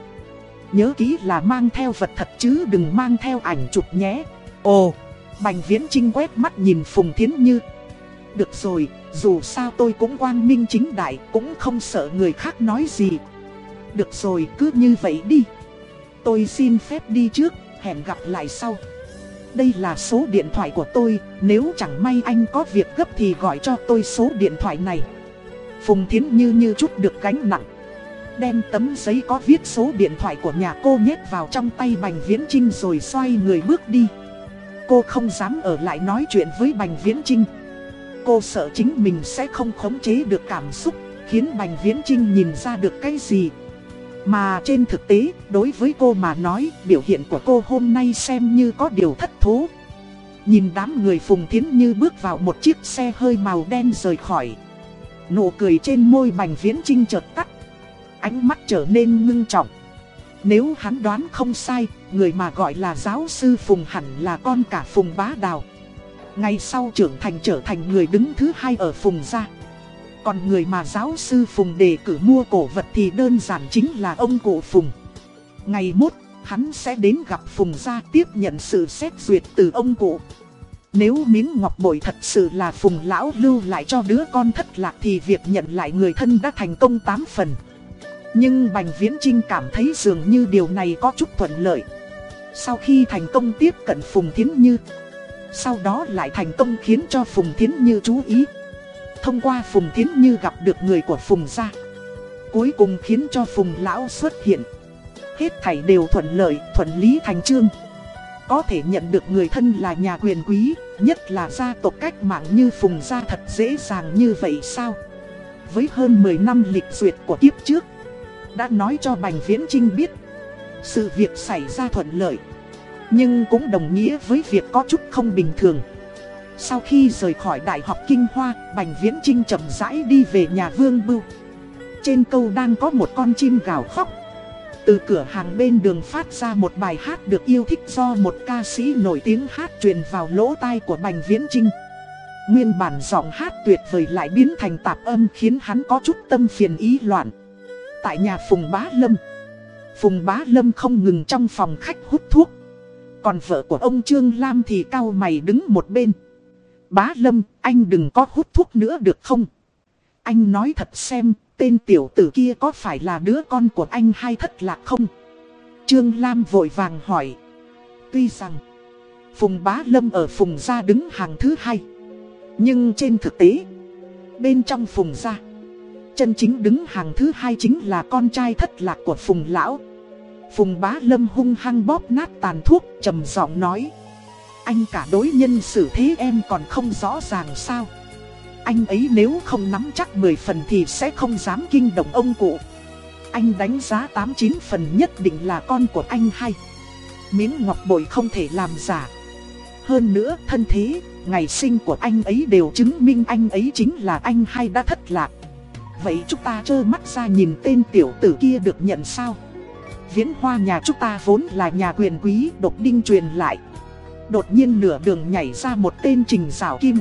Nhớ kỹ là mang theo vật thật chứ đừng mang theo ảnh chụp nhé Ồ Bành Viễn Trinh quét mắt nhìn Phùng Thiến Như được rồi, dù sao tôi cũng quang minh chính đại, cũng không sợ người khác nói gì. Được rồi, cứ như vậy đi. Tôi xin phép đi trước, hẹn gặp lại sau. Đây là số điện thoại của tôi, nếu chẳng may anh có việc gấp thì gọi cho tôi số điện thoại này. Phùng Thiến Như như chút được gánh nặng. Đem tấm giấy có viết số điện thoại của nhà cô nhét vào trong tay Bành Viễn Trinh rồi xoay người bước đi. Cô không dám ở lại nói chuyện với Bành Viễn Trinh cô sợ chính mình sẽ không khống chế được cảm xúc, khiến Bành Viễn Trinh nhìn ra được cái gì. Mà trên thực tế, đối với cô mà nói, biểu hiện của cô hôm nay xem như có điều thất thố. Nhìn đám người Phùng Thiến Như bước vào một chiếc xe hơi màu đen rời khỏi. Nụ cười trên môi Bành Viễn Trinh chợt tắt. Ánh mắt trở nên ngưng trọng. Nếu hắn đoán không sai, người mà gọi là giáo sư Phùng hẳn là con cả Phùng Bá Đào. Ngày sau trưởng thành trở thành người đứng thứ hai ở Phùng gia Còn người mà giáo sư Phùng đề cử mua cổ vật thì đơn giản chính là ông cụ Phùng Ngày mốt, hắn sẽ đến gặp Phùng gia tiếp nhận sự xét duyệt từ ông cụ Nếu miếng ngọc bội thật sự là Phùng lão lưu lại cho đứa con thất lạc thì việc nhận lại người thân đã thành công 8 phần nhưng Bành Viễn Trinh cảm thấy dường như điều này có chút thuận lợi. Sau khi thành công tiếp cận Phùng Thiến Như sau đó lại thành công khiến cho Phùng Thiến Như chú ý. Thông qua Phùng Thiến Như gặp được người của Phùng gia Cuối cùng khiến cho Phùng Lão xuất hiện. Hết thảy đều thuận lợi, thuận lý thành trương Có thể nhận được người thân là nhà quyền quý Nhất là gia tộc cách mạng như Phùng gia thật dễ dàng như vậy sao? Với hơn 10 năm lịch duyệt của kiếp trước đã nói cho Bành Viễn Trinh biết. Sự việc xảy ra thuận lợi, nhưng cũng đồng nghĩa với việc có chút không bình thường. Sau khi rời khỏi Đại học Kinh Hoa, Bành Viễn Trinh chậm rãi đi về nhà Vương Bưu. Trên câu đang có một con chim gào khóc. Từ cửa hàng bên đường phát ra một bài hát được yêu thích do một ca sĩ nổi tiếng hát truyền vào lỗ tai của Bành Viễn Trinh Nguyên bản giọng hát tuyệt vời lại biến thành tạp âm khiến hắn có chút tâm phiền ý loạn. Tại nhà Phùng Bá Lâm Phùng Bá Lâm không ngừng trong phòng khách hút thuốc còn vợ của ông Trương Lam thì cao mày đứng một bên. Bá Lâm, anh đừng có hút thuốc nữa được không? Anh nói thật xem, tên tiểu tử kia có phải là đứa con của anh hay thất lạc không? Trương Lam vội vàng hỏi. Tuy rằng, Phùng Bá Lâm ở Phùng Gia đứng hàng thứ hai. Nhưng trên thực tế, bên trong Phùng Gia, chân chính đứng hàng thứ hai chính là con trai thất lạc của Phùng Lão. Phùng bá lâm hung hăng bóp nát tàn thuốc trầm giọng nói Anh cả đối nhân xử thế em còn không rõ ràng sao? Anh ấy nếu không nắm chắc 10 phần thì sẽ không dám kinh động ông cụ. Anh đánh giá 89 phần nhất định là con của anh hay? Miếng ngọc bội không thể làm giả. Hơn nữa thân thế, ngày sinh của anh ấy đều chứng minh anh ấy chính là anh hay đã thất lạc. Vậy chúng ta trơ mắt ra nhìn tên tiểu tử kia được nhận sao? Viễn hoa nhà chúng ta vốn là nhà quyền quý độc đinh truyền lại. Đột nhiên nửa đường nhảy ra một tên trình rào kim.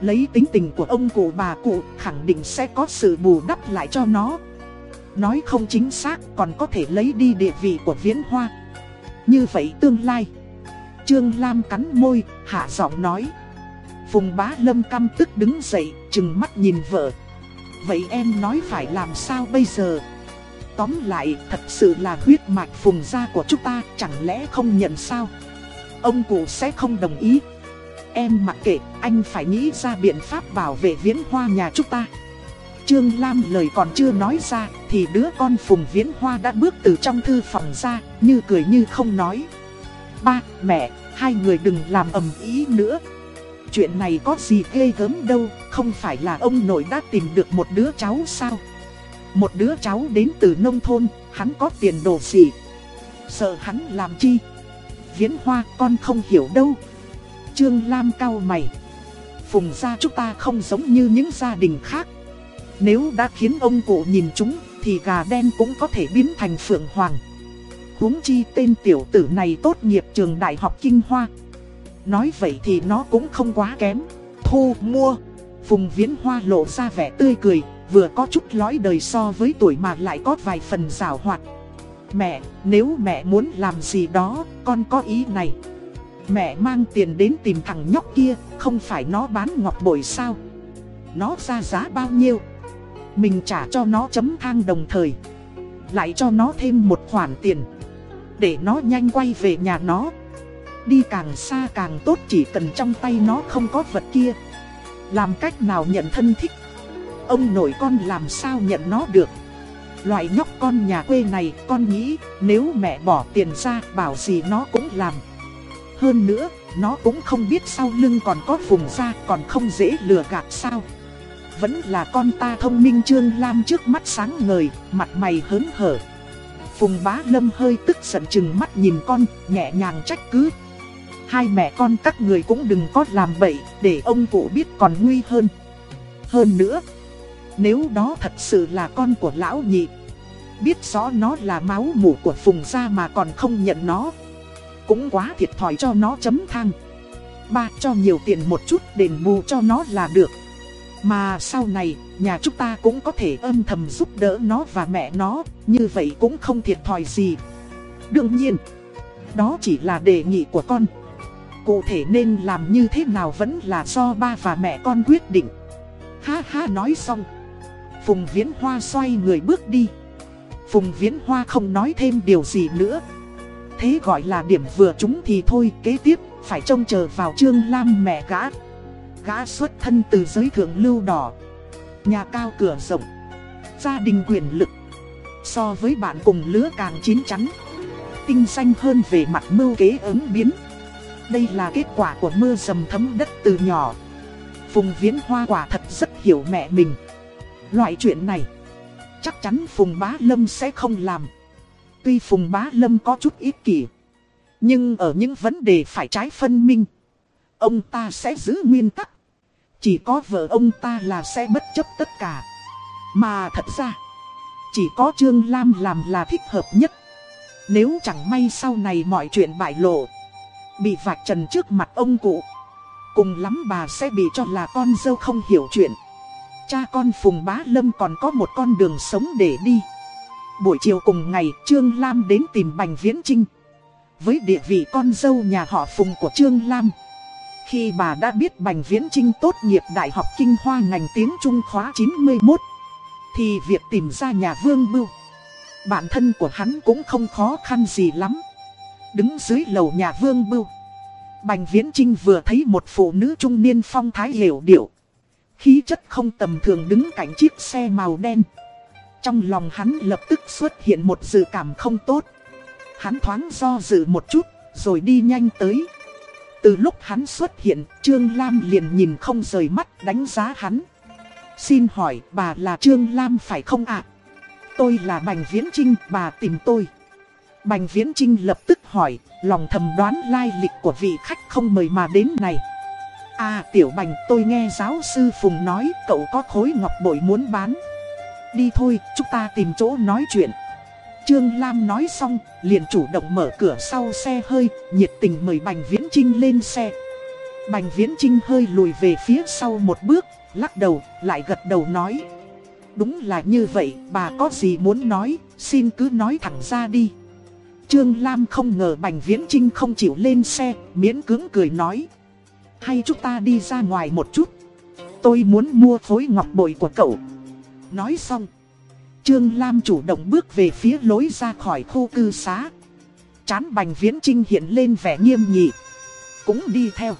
Lấy tính tình của ông cụ bà cụ khẳng định sẽ có sự bù đắp lại cho nó. Nói không chính xác còn có thể lấy đi địa vị của viễn hoa. Như vậy tương lai Trương Lam cắn môi, hạ giọng nói. Phùng bá lâm căm tức đứng dậy, chừng mắt nhìn vợ. Vậy em nói phải làm sao bây giờ? Tóm lại, thật sự là huyết mạch phùng gia của chúng ta, chẳng lẽ không nhận sao? Ông cụ sẽ không đồng ý. Em mặc kệ, anh phải nghĩ ra biện pháp bảo vệ viễn hoa nhà chúng ta. Trương Lam lời còn chưa nói ra, thì đứa con Phùng Viễn Hoa đã bước từ trong thư phòng ra, như cười như không nói. Ba, mẹ, hai người đừng làm ầm ý nữa. Chuyện này có gì ghê gớm đâu, không phải là ông nội đã tìm được một đứa cháu sao? Một đứa cháu đến từ nông thôn, hắn có tiền đồ gì? Sợ hắn làm chi? Viễn Hoa con không hiểu đâu. Trương Lam cao mày. Phùng gia chúng ta không giống như những gia đình khác. Nếu đã khiến ông cụ nhìn chúng, thì gà đen cũng có thể biến thành phượng hoàng. huống chi tên tiểu tử này tốt nghiệp trường đại học Kinh Hoa. Nói vậy thì nó cũng không quá kém. Thu mua. Phùng Viễn Hoa lộ ra vẻ tươi cười, vừa có chút lõi đời so với tuổi mà lại có vài phần rào hoạt. Mẹ, nếu mẹ muốn làm gì đó, con có ý này. Mẹ mang tiền đến tìm thằng nhóc kia, không phải nó bán ngọc bội sao? Nó ra giá bao nhiêu? Mình trả cho nó chấm thang đồng thời Lại cho nó thêm một khoản tiền Để nó nhanh quay về nhà nó Đi càng xa càng tốt chỉ cần trong tay nó không có vật kia. Làm cách nào nhận thân thích? Ông nội con làm sao nhận nó được? Loại nhóc con nhà quê này con nghĩ nếu mẹ bỏ tiền ra bảo gì nó cũng làm. Hơn nữa nó cũng không biết sau lưng còn có vùng ra còn không dễ lừa gạt sao? Vẫn là con ta thông minh Trương Lam trước mắt sáng ngời, mặt mày hớn hở. Phùng bá lâm hơi tức giận chừng mắt nhìn con, nhẹ nhàng trách cứ. Hai mẹ con các người cũng đừng có làm bậy, để ông cụ biết còn nguy hơn. Hơn nữa, nếu đó thật sự là con của lão nhị, biết rõ nó là máu mủ của Phùng gia mà còn không nhận nó. Cũng quá thiệt thòi cho nó chấm thang. Ba cho nhiều tiền một chút đền bù cho nó là được. Mà sau này, nhà chúng ta cũng có thể âm thầm giúp đỡ nó và mẹ nó, như vậy cũng không thiệt thòi gì. Đương nhiên, đó chỉ là đề nghị của con. Cụ thể nên làm như thế nào vẫn là do ba và mẹ con quyết định. Ha ha nói xong. Phùng Viễn Hoa xoay người bước đi. Phùng Viễn Hoa không nói thêm điều gì nữa. Thế gọi là điểm vừa chúng thì thôi, kế tiếp phải trông chờ vào Trương Lam mẹ gã. Gã xuất thân từ giới thượng lưu đỏ Nhà cao cửa rộng Gia đình quyền lực So với bạn cùng lứa càng chín chắn Tinh xanh hơn về mặt mưu kế ứng biến đây là kết quả của mưa dầm thấm đất từ nhỏ Phùng Viễn Hoa quả thật rất hiểu mẹ mình Loại chuyện này Chắc chắn Phùng Bá Lâm sẽ không làm Tuy Phùng Bá Lâm có chút ích kỷ Nhưng ở những vấn đề phải trái phân minh Ông ta sẽ giữ nguyên tắc chỉ có vợ ông ta là sẽ bất chấp tất cả. Mà thật ra, chỉ có Trương Lam làm là thích hợp nhất. Nếu chẳng may sau này mọi chuyện bại lộ, bị vạch trần trước mặt ông cụ. Cùng lắm bà sẽ bị cho là con dâu không hiểu chuyện. Cha con Phùng Bá Lâm còn có một con đường sống để đi. Buổi chiều cùng ngày, Trương Lam đến tìm Bành Viễn Trinh. Với địa vị con dâu nhà họ Phùng của Trương Lam. Khi bà đã biết Bành Viễn Trinh tốt nghiệp Đại học Kinh Hoa ngành tiếng Trung khóa 91 Thì việc tìm ra nhà Vương Bưu Bản thân của hắn cũng không khó khăn gì lắm Đứng dưới lầu nhà Vương Bưu Bành Viễn Trinh vừa thấy một phụ nữ trung niên phong thái hiểu điệu Khí chất không tầm thường đứng cạnh chiếc xe màu đen Trong lòng hắn lập tức xuất hiện một dự cảm không tốt Hắn thoáng do dự một chút rồi đi nhanh tới từ lúc hắn xuất hiện, Trương Lam liền nhìn không rời mắt đánh giá hắn. Xin hỏi bà là Trương Lam phải không ạ? Tôi là Bành Viễn Trinh, bà tìm tôi. Bành Viễn Trinh lập tức hỏi, lòng thầm đoán lai lịch của vị khách không mời mà đến này. À Tiểu Bành tôi nghe giáo sư Phùng nói cậu có khối ngọc bội muốn bán. Đi thôi, chúng ta tìm chỗ nói chuyện. Trương Lam nói xong, liền chủ động mở cửa sau xe hơi, nhiệt tình mời Bành Viễn Trinh lên xe. Bành Viễn Trinh hơi lùi về phía sau một bước, lắc đầu, lại gật đầu nói. Đúng là như vậy, bà có gì muốn nói, xin cứ nói thẳng ra đi. Trương Lam không ngờ Bành Viễn Trinh không chịu lên xe, miễn cưỡng cười nói. Hay chúng ta đi ra ngoài một chút. Tôi muốn mua khối ngọc bội của cậu. Nói xong Trương Lam chủ động bước về phía lối ra khỏi khu cư xá. Chán bành viễn trinh hiện lên vẻ nghiêm nghị. Cũng đi theo.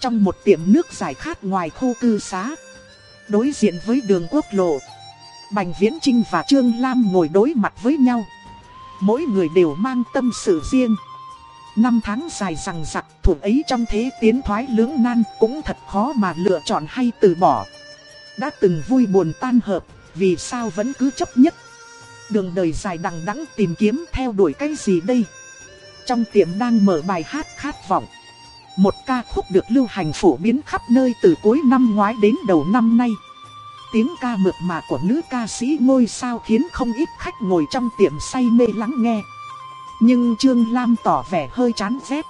Trong một tiệm nước giải khát ngoài khu cư xá Đối diện với đường quốc lộ Bành Viễn Trinh và Trương Lam ngồi đối mặt với nhau. Mỗi người đều mang tâm sự riêng. Năm tháng dài rằng giặc thủ ấy trong thế tiến thoái lưỡng nan cũng thật khó mà lựa chọn hay từ bỏ. Đã từng vui buồn tan hợp, vì sao vẫn cứ chấp nhất? Đường đời dài đằng đẵng tìm kiếm theo đuổi cái gì đây? Trong tiệm đang mở bài hát khát vọng Một ca khúc được lưu hành phổ biến khắp nơi từ cuối năm ngoái đến đầu năm nay. Tiếng ca mượt mà của nữ ca sĩ ngôi sao khiến không ít khách ngồi trong tiệm say mê lắng nghe. Nhưng Trương Lam tỏ vẻ hơi chán ghét.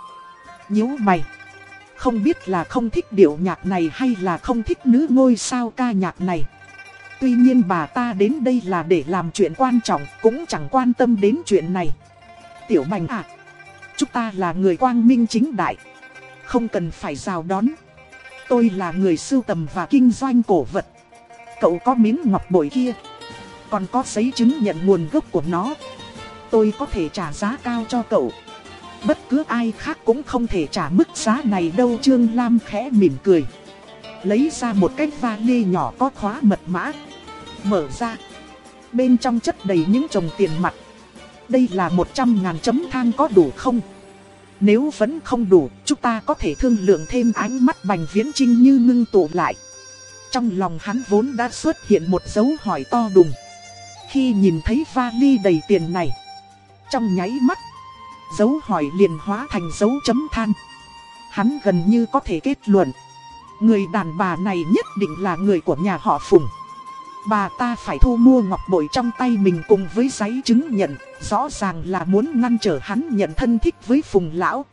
Nhíu mày. Không biết là không thích điệu nhạc này hay là không thích nữ ngôi sao ca nhạc này. Tuy nhiên bà ta đến đây là để làm chuyện quan trọng, Cũng chẳng quan tâm đến chuyện này. Tiểu Mạnh à Chúng ta là người quang minh chính đại. Không cần phải rào đón. Tôi là người sưu tầm và kinh doanh cổ vật. Cậu có miếng ngọc bội kia. Còn có giấy chứng nhận nguồn gốc của nó. Tôi có thể trả giá cao cho cậu. Bất cứ ai khác cũng không thể trả mức giá này đâu Trương Lam khẽ mỉm cười. Lấy ra một cái vali nhỏ có khóa mật mã. Mở ra. Bên trong chất đầy những chồng tiền mặt. Đây là 100 ngàn chấm thang có đủ không? Nếu vẫn không đủ, chúng ta có thể thương lượng thêm ánh mắt bành viễn trinh như ngưng tụ lại trong lòng hắn vốn đã xuất hiện một dấu hỏi to đùng. Khi nhìn thấy vali đầy tiền này, trong nháy mắt, dấu hỏi liền hóa thành dấu chấm than. Hắn gần như có thể kết luận, người đàn bà này nhất định là người của nhà họ Phùng. Bà ta phải thu mua ngọc bội trong tay mình cùng với giấy chứng nhận, rõ ràng là muốn ngăn trở hắn nhận thân thích với Phùng Lão.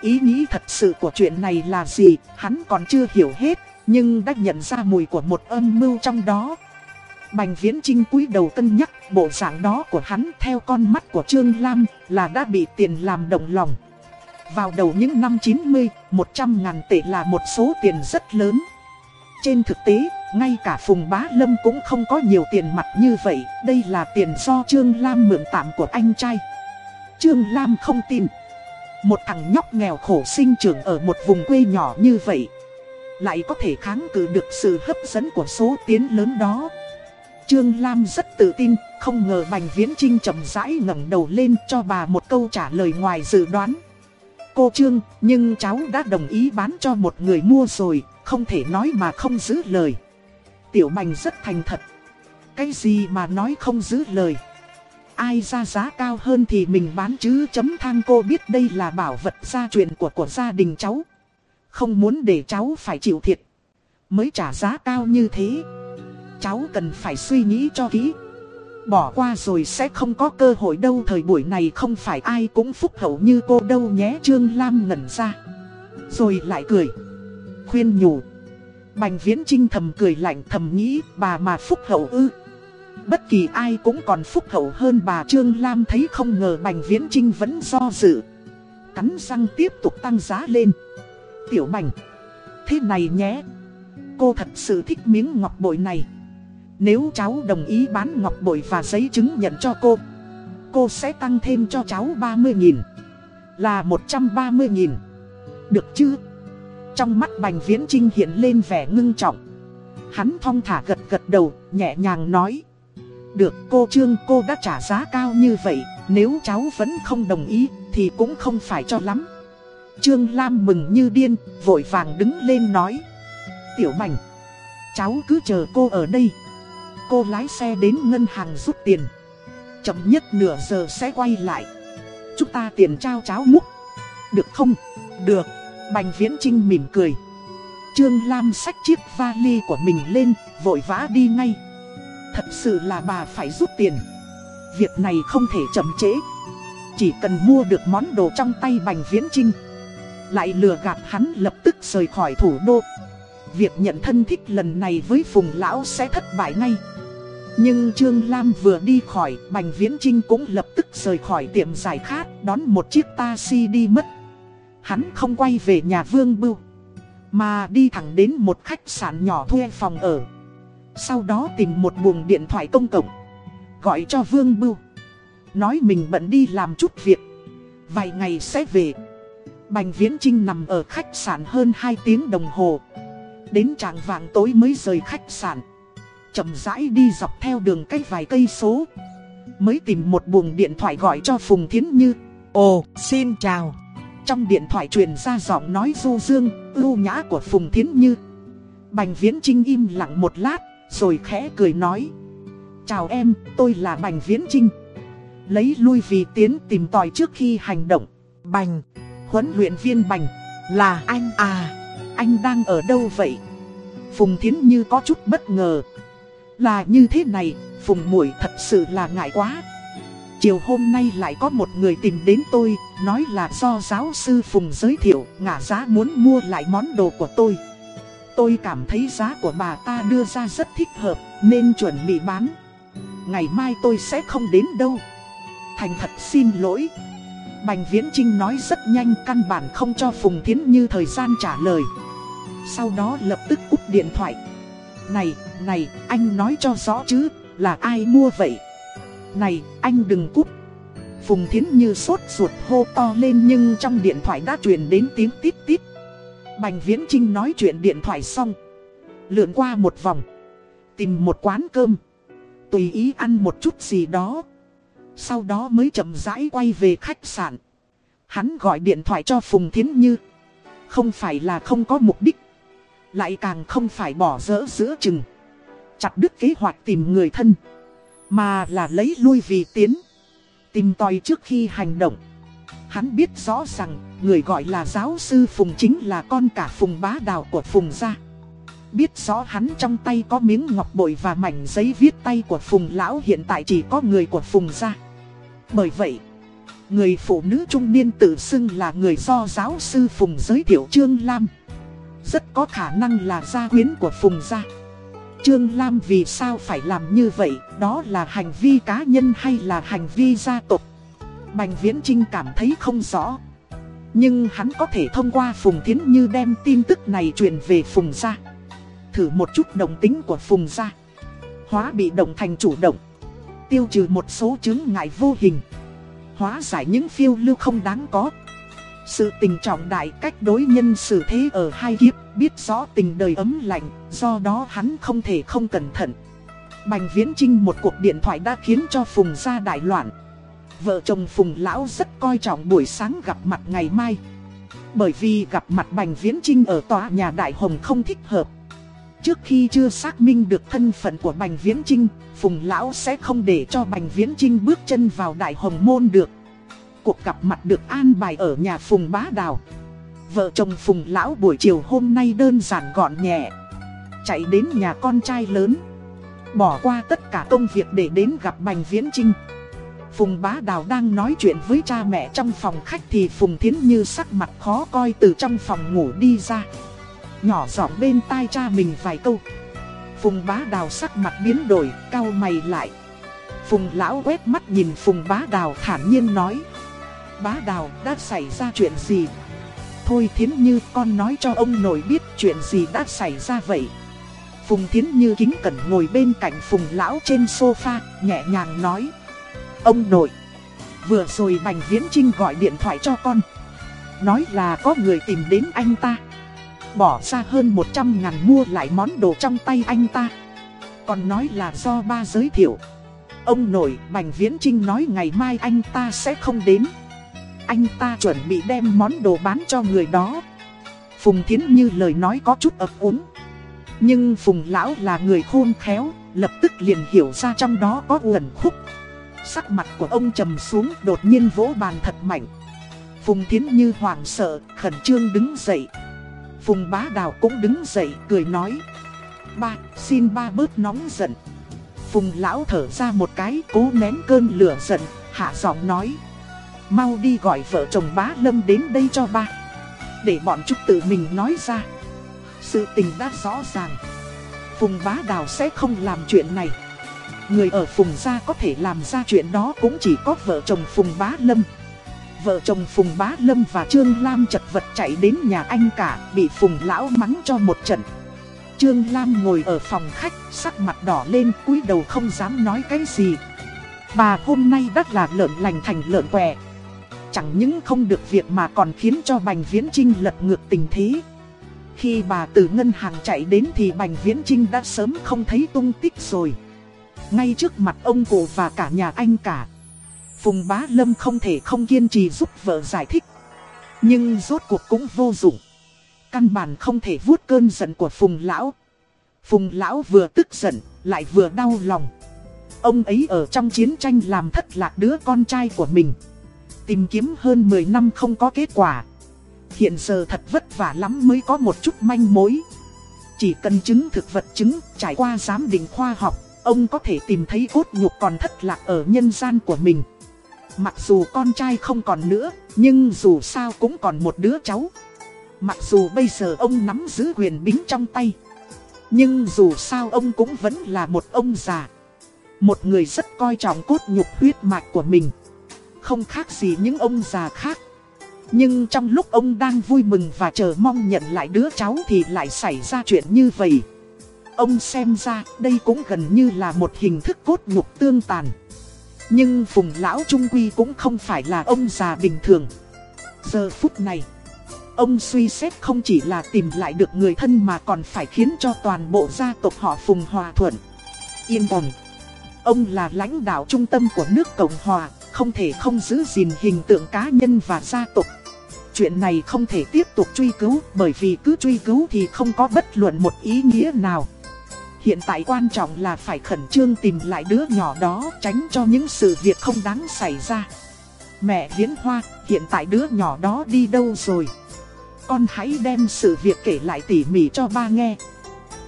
Ý nghĩ thật sự của chuyện này là gì, hắn còn chưa hiểu hết, nhưng đã nhận ra mùi của một âm mưu trong đó. Bành viễn trinh cúi đầu cân nhắc bộ dạng đó của hắn theo con mắt của Trương Lam là đã bị tiền làm động lòng. Vào đầu những năm 90, 100 ngàn tệ là một số tiền rất lớn. Trên thực tế, ngay cả Phùng Bá Lâm cũng không có nhiều tiền mặt như vậy, đây là tiền do Trương Lam mượn tạm của anh trai. Trương Lam không tin. Một thằng nhóc nghèo khổ sinh trưởng ở một vùng quê nhỏ như vậy, lại có thể kháng cự được sự hấp dẫn của số tiến lớn đó. Trương Lam rất tự tin, không ngờ Bành Viễn Trinh chậm rãi ngẩng đầu lên cho bà một câu trả lời ngoài dự đoán. Cô Trương, nhưng cháu đã đồng ý bán cho một người mua rồi, không thể nói mà không giữ lời. Tiểu Bành rất thành thật. Cái gì mà nói không giữ lời? Ai ra giá cao hơn thì mình bán chứ chấm thang cô biết đây là bảo vật gia truyền của của gia đình cháu. Không muốn để cháu phải chịu thiệt. Mới trả giá cao như thế, Cháu cần phải suy nghĩ cho kỹ. Bỏ qua rồi sẽ không có cơ hội đâu, Thời buổi này không phải ai cũng phúc hậu như cô đâu nhé. Trương Lam ngẩn ra, Rồi lại cười, Khuyên nhủ. Bành viễn trinh thầm cười lạnh, thầm nghĩ, bà mà phúc hậu ư? Bất kỳ ai cũng còn phúc hậu hơn bà. Trương Lam thấy không ngờ Bành Viễn Trinh vẫn do dự. Cắn răng tiếp tục tăng giá lên. Tiểu Bành. Thế này nhé, Cô thật sự thích miếng ngọc bội này. Nếu cháu đồng ý bán ngọc bội và giấy chứng nhận cho cô Cô sẽ tăng thêm cho cháu 30.000 Là 130.000 Được chứ? Trong mắt Bành Viễn Trinh hiện lên vẻ ngưng trọng. Hắn thong thả gật gật đầu, Nhẹ nhàng nói. Được cô Trương, cô đã trả giá cao như vậy, Nếu cháu vẫn không đồng ý, Thì cũng không phải cho lắm. Trương Lam mừng như điên, vội vàng đứng lên nói. Tiểu Bành, cháu cứ chờ cô ở đây. Cô lái xe đến ngân hàng rút tiền. Chậm nhất nửa giờ sẽ quay lại. Chúng ta tiền trao cháo múc. Được không? Được. Bành Viễn Trinh mỉm cười. Trương Lam xách chiếc vali của mình lên, vội vã đi ngay. Thật sự là bà phải rút tiền. Việc này không thể chậm trễ. Chỉ cần mua được món đồ trong tay Bành Viễn Trinh lại lừa gạt hắn lập tức rời khỏi thủ đô. Việc nhận thân thích lần này với Phùng Lão sẽ thất bại ngay. Nhưng Trương Lam vừa đi khỏi, Bành Viễn Trinh cũng lập tức rời khỏi tiệm giải khát, đón một chiếc taxi đi mất. Hắn không quay về nhà Vương Bưu, Mà đi thẳng đến một khách sạn nhỏ thuê phòng ở Sau đó tìm một buồng điện thoại công cộng Gọi cho Vương Bưu Nói mình bận đi làm chút việc Vài ngày sẽ về Bành Viễn Trinh nằm ở khách sạn hơn 2 tiếng đồng hồ. Đến trạng vàng tối mới rời khách sạn. Chậm rãi đi dọc theo đường cách vài cây số. Mới tìm một buồng điện thoại gọi cho Phùng Thiến Như. Ồ, xin chào. Trong điện thoại truyền ra giọng nói du dương, ưu nhã của Phùng Thiến Như. Bành Viễn Trinh im lặng một lát, rồi khẽ cười nói. Chào em, tôi là Bành Viễn Trinh Lấy lui vì tiến tìm tòi trước khi hành động. Bành, Huấn luyện viên Bành là anh à Anh đang ở đâu vậy? Phùng Thiến Như có chút bất ngờ. Là như thế này, Phùng Muội thật sự là ngại quá. Chiều hôm nay lại có một người tìm đến tôi Nói là do giáo sư Phùng giới thiệu Ngả giá muốn mua lại món đồ của tôi. Tôi cảm thấy giá của bà ta đưa ra rất thích hợp Nên chuẩn bị bán. Ngày mai tôi sẽ không đến đâu. Thành thật xin lỗi. Bành Viễn Trinh nói rất nhanh căn bản không cho Phùng Thiến Như thời gian trả lời. Sau đó lập tức cúp điện thoại. Này, này, anh nói cho rõ chứ, là ai mua vậy? Này, anh đừng cúp. Phùng Thiến Như sốt ruột hô to lên nhưng trong điện thoại đã truyền đến tiếng tít tít. Bành Viễn Trinh nói chuyện điện thoại xong. Lượn qua một vòng. Tìm một quán cơm. Tùy ý ăn một chút gì đó sau đó mới chậm rãi quay về khách sạn. Hắn gọi điện thoại cho Phùng Thiến Như. Không phải là không có mục đích. Lại càng không phải bỏ dỡ giữa chừng. Chặt đứt kế hoạch tìm người thân. Mà là lấy lui vì tiến. Tìm tòi trước khi hành động. Hắn biết rõ rằng người gọi là giáo sư Phùng chính là con cả Phùng bá đào của Phùng gia. Biết rõ hắn trong tay có miếng ngọc bội và mảnh giấy viết tay của Phùng lão hiện tại chỉ có người của Phùng gia. Bởi vậy, người phụ nữ trung niên tự xưng là người do giáo sư Phùng giới thiệu Trương Lam. Rất có khả năng là gia quyến của Phùng gia. Trương Lam vì sao phải làm như vậy, đó là hành vi cá nhân hay là hành vi gia tộc? Bành Viễn Trinh cảm thấy không rõ. Nhưng hắn có thể thông qua Phùng Thiến Như đem tin tức này truyền về Phùng gia. Thử một chút đồng tính của Phùng gia. Hóa bị động thành chủ động. Tiêu trừ một số chứng ngại vô hình. Hóa giải những phiêu lưu không đáng có. Sự tình trọng đại cách đối nhân xử thế ở hai kiếp, Biết rõ tình đời ấm lạnh, Do đó hắn không thể không cẩn thận. Bành Viễn Trinh một cuộc điện thoại đã khiến cho Phùng gia đại loạn. Vợ chồng Phùng Lão rất coi trọng buổi sáng gặp mặt ngày mai. Bởi vì gặp mặt Bành Viễn Trinh ở tòa nhà Đại Hồng không thích hợp. Trước khi chưa xác minh được thân phận của Bành Viễn Trinh, Phùng Lão sẽ không để cho Bành Viễn Trinh bước chân vào Đại Hồng Môn được. Cuộc gặp mặt được an bài ở nhà Phùng Bá Đào. Vợ chồng Phùng Lão buổi chiều hôm nay đơn giản gọn nhẹ. Chạy đến nhà con trai lớn. Bỏ qua tất cả công việc để đến gặp Bành Viễn Trinh. Phùng Bá Đào đang nói chuyện với cha mẹ trong phòng khách thì Phùng Thiến Như sắc mặt khó coi từ trong phòng ngủ đi ra. Nhỏ giọng bên tai cha mình vài câu. Phùng bá đào sắc mặt biến đổi, cau mày lại. Phùng lão quét mắt nhìn Phùng bá đào thản nhiên nói. Bá đào đã xảy ra chuyện gì? Thôi thiến như con nói cho ông nội biết chuyện gì đã xảy ra vậy. Phùng thiến như kính cẩn ngồi bên cạnh phùng lão trên sofa nhẹ nhàng nói. Ông nội Vừa rồi Bành Viễn Trinh gọi điện thoại cho con. Nói là có người tìm đến anh ta. Bỏ ra hơn 100 ngàn mua lại món đồ trong tay anh ta. Còn nói là do ba giới thiệu. Ông nội Bành Viễn Trinh nói ngày mai anh ta sẽ không đến. Anh ta chuẩn bị đem món đồ bán cho người đó. Phùng Thiến Như lời nói có chút ập úng. Nhưng Phùng Lão là người khôn khéo, Lập tức liền hiểu ra trong đó có uẩn khúc. Sắc mặt của ông trầm xuống, đột nhiên vỗ bàn thật mạnh. Phùng Thiến Như hoảng sợ, khẩn trương đứng dậy. Phùng bá đào cũng đứng dậy cười nói. Ba, xin ba bớt nóng giận. Phùng lão thở ra một cái cố nén cơn lửa giận Hạ giọng nói. Mau đi gọi vợ chồng bá lâm đến đây cho ba. Để bọn chúng tự mình nói ra. Sự tình đã rõ ràng. Phùng bá đào sẽ không làm chuyện này. Người ở Phùng gia có thể làm ra chuyện đó cũng chỉ có vợ chồng Phùng bá lâm. Vợ chồng Phùng Bá Lâm và Trương Lam chật vật chạy đến nhà anh cả, bị Phùng Lão mắng cho một trận. Trương Lam ngồi ở phòng khách, sắc mặt đỏ lên, cúi đầu không dám nói cái gì. Bà hôm nay đắt là lợn lành thành lợn què. Chẳng những không được việc mà còn khiến cho Bành Viễn Trinh lật ngược tình thế. Khi bà từ ngân hàng chạy đến thì Bành Viễn Trinh đã sớm không thấy tung tích rồi. Ngay trước mặt ông cụ và cả nhà anh cả. Phùng Bá Lâm không thể không kiên trì giúp vợ giải thích. Nhưng rốt cuộc cũng vô dụng. Căn bản không thể vuốt cơn giận của Phùng Lão. Phùng Lão vừa tức giận, lại vừa đau lòng. Ông ấy ở trong chiến tranh làm thất lạc đứa con trai của mình. Tìm kiếm hơn 10 năm không có kết quả. Hiện giờ thật vất vả lắm mới có một chút manh mối. Chỉ cần chứng thực vật chứng, trải qua giám định khoa học, ông có thể tìm thấy cốt nhục còn thất lạc ở nhân gian của mình. Mặc dù con trai không còn nữa, nhưng dù sao cũng còn một đứa cháu. Mặc dù bây giờ ông nắm giữ quyền bính trong tay. Nhưng dù sao ông cũng vẫn là một ông già. Một người rất coi trọng cốt nhục huyết mạch của mình. Không khác gì những ông già khác. Nhưng trong lúc ông đang vui mừng và chờ mong nhận lại đứa cháu thì lại xảy ra chuyện như vậy. Ông xem ra đây cũng gần như là một hình thức cốt nhục tương tàn. Nhưng Phùng Lão Trung Quy cũng không phải là ông già bình thường. Giờ phút này, ông suy xét không chỉ là tìm lại được người thân mà còn phải khiến cho toàn bộ gia tộc họ Phùng Hòa Thuận. Yên ổn. Ông là lãnh đạo trung tâm của nước Cộng Hòa, không thể không giữ gìn hình tượng cá nhân và gia tộc. Chuyện này không thể tiếp tục truy cứu bởi vì cứ truy cứu thì không có bất luận một ý nghĩa nào. Hiện tại quan trọng là phải khẩn trương tìm lại đứa nhỏ đó tránh cho những sự việc không đáng xảy ra. Mẹ Viễn Hoa, hiện tại đứa nhỏ đó đi đâu rồi? Con hãy đem sự việc kể lại tỉ mỉ cho ba nghe.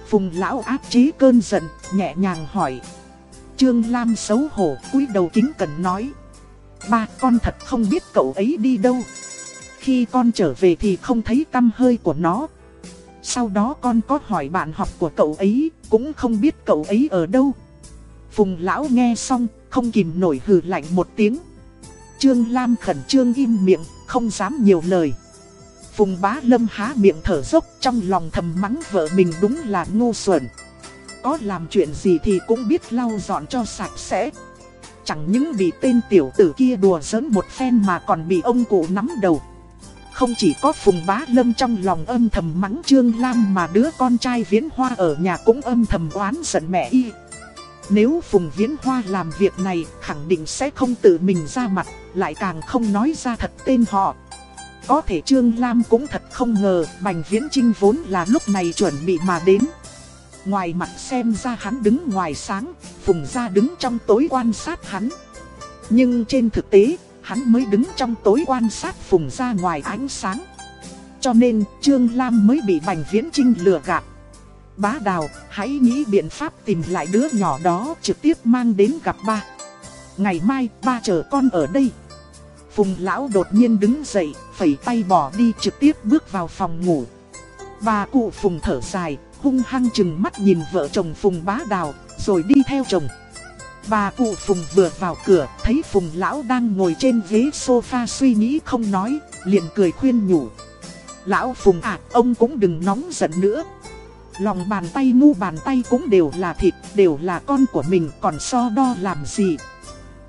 Phùng lão áp chế cơn giận, nhẹ nhàng hỏi. Trương Lam xấu hổ, cúi đầu kính cần nói. Ba con thật không biết cậu ấy đi đâu. Khi con trở về thì không thấy tâm hơi của nó. Sau đó con có hỏi bạn học của cậu ấy, cũng không biết cậu ấy ở đâu. Phùng lão nghe xong, không kìm nổi hừ lạnh một tiếng. Trương Lam khẩn trương im miệng, không dám nhiều lời. Phùng bá lâm há miệng thở dốc trong lòng thầm mắng vợ mình đúng là ngu xuẩn. Có làm chuyện gì thì cũng biết lau dọn cho sạch sẽ. Chẳng những bị tên tiểu tử kia đùa giỡn một phen mà còn bị ông cụ nắm đầu. Không chỉ có Phùng Bá Lâm trong lòng âm thầm mắng Trương Lam mà đứa con trai Viễn Hoa ở nhà cũng âm thầm oán giận mẹ y. Nếu Phùng Viễn Hoa làm việc này khẳng định sẽ không tự mình ra mặt, lại càng không nói ra thật tên họ. Có thể Trương Lam cũng thật không ngờ Bành Viễn Trinh vốn là lúc này chuẩn bị mà đến. Ngoài mặt xem ra hắn đứng ngoài sáng, Phùng ra đứng trong tối quan sát hắn. Nhưng trên thực tế, hắn mới đứng trong tối quan sát Phùng ra ngoài ánh sáng. Cho nên Trương Lam mới bị Bành Viễn Trinh lừa gạt. Bá Đào, hãy nghĩ biện pháp tìm lại đứa nhỏ đó trực tiếp mang đến gặp ba. Ngày mai, ba chờ con ở đây. Phùng Lão đột nhiên đứng dậy, phẩy tay bỏ đi trực tiếp bước vào phòng ngủ. Bà cụ Phùng thở dài, hung hăng chừng mắt nhìn vợ chồng Phùng Bá Đào, rồi đi theo chồng. Bà cụ Phùng vừa vào cửa, thấy Phùng Lão đang ngồi trên ghế sofa suy nghĩ không nói, liền cười khuyên nhủ. Lão Phùng à, ông cũng đừng nóng giận nữa. Lòng bàn tay mu bàn tay cũng đều là thịt, đều là con của mình, còn so đo làm gì.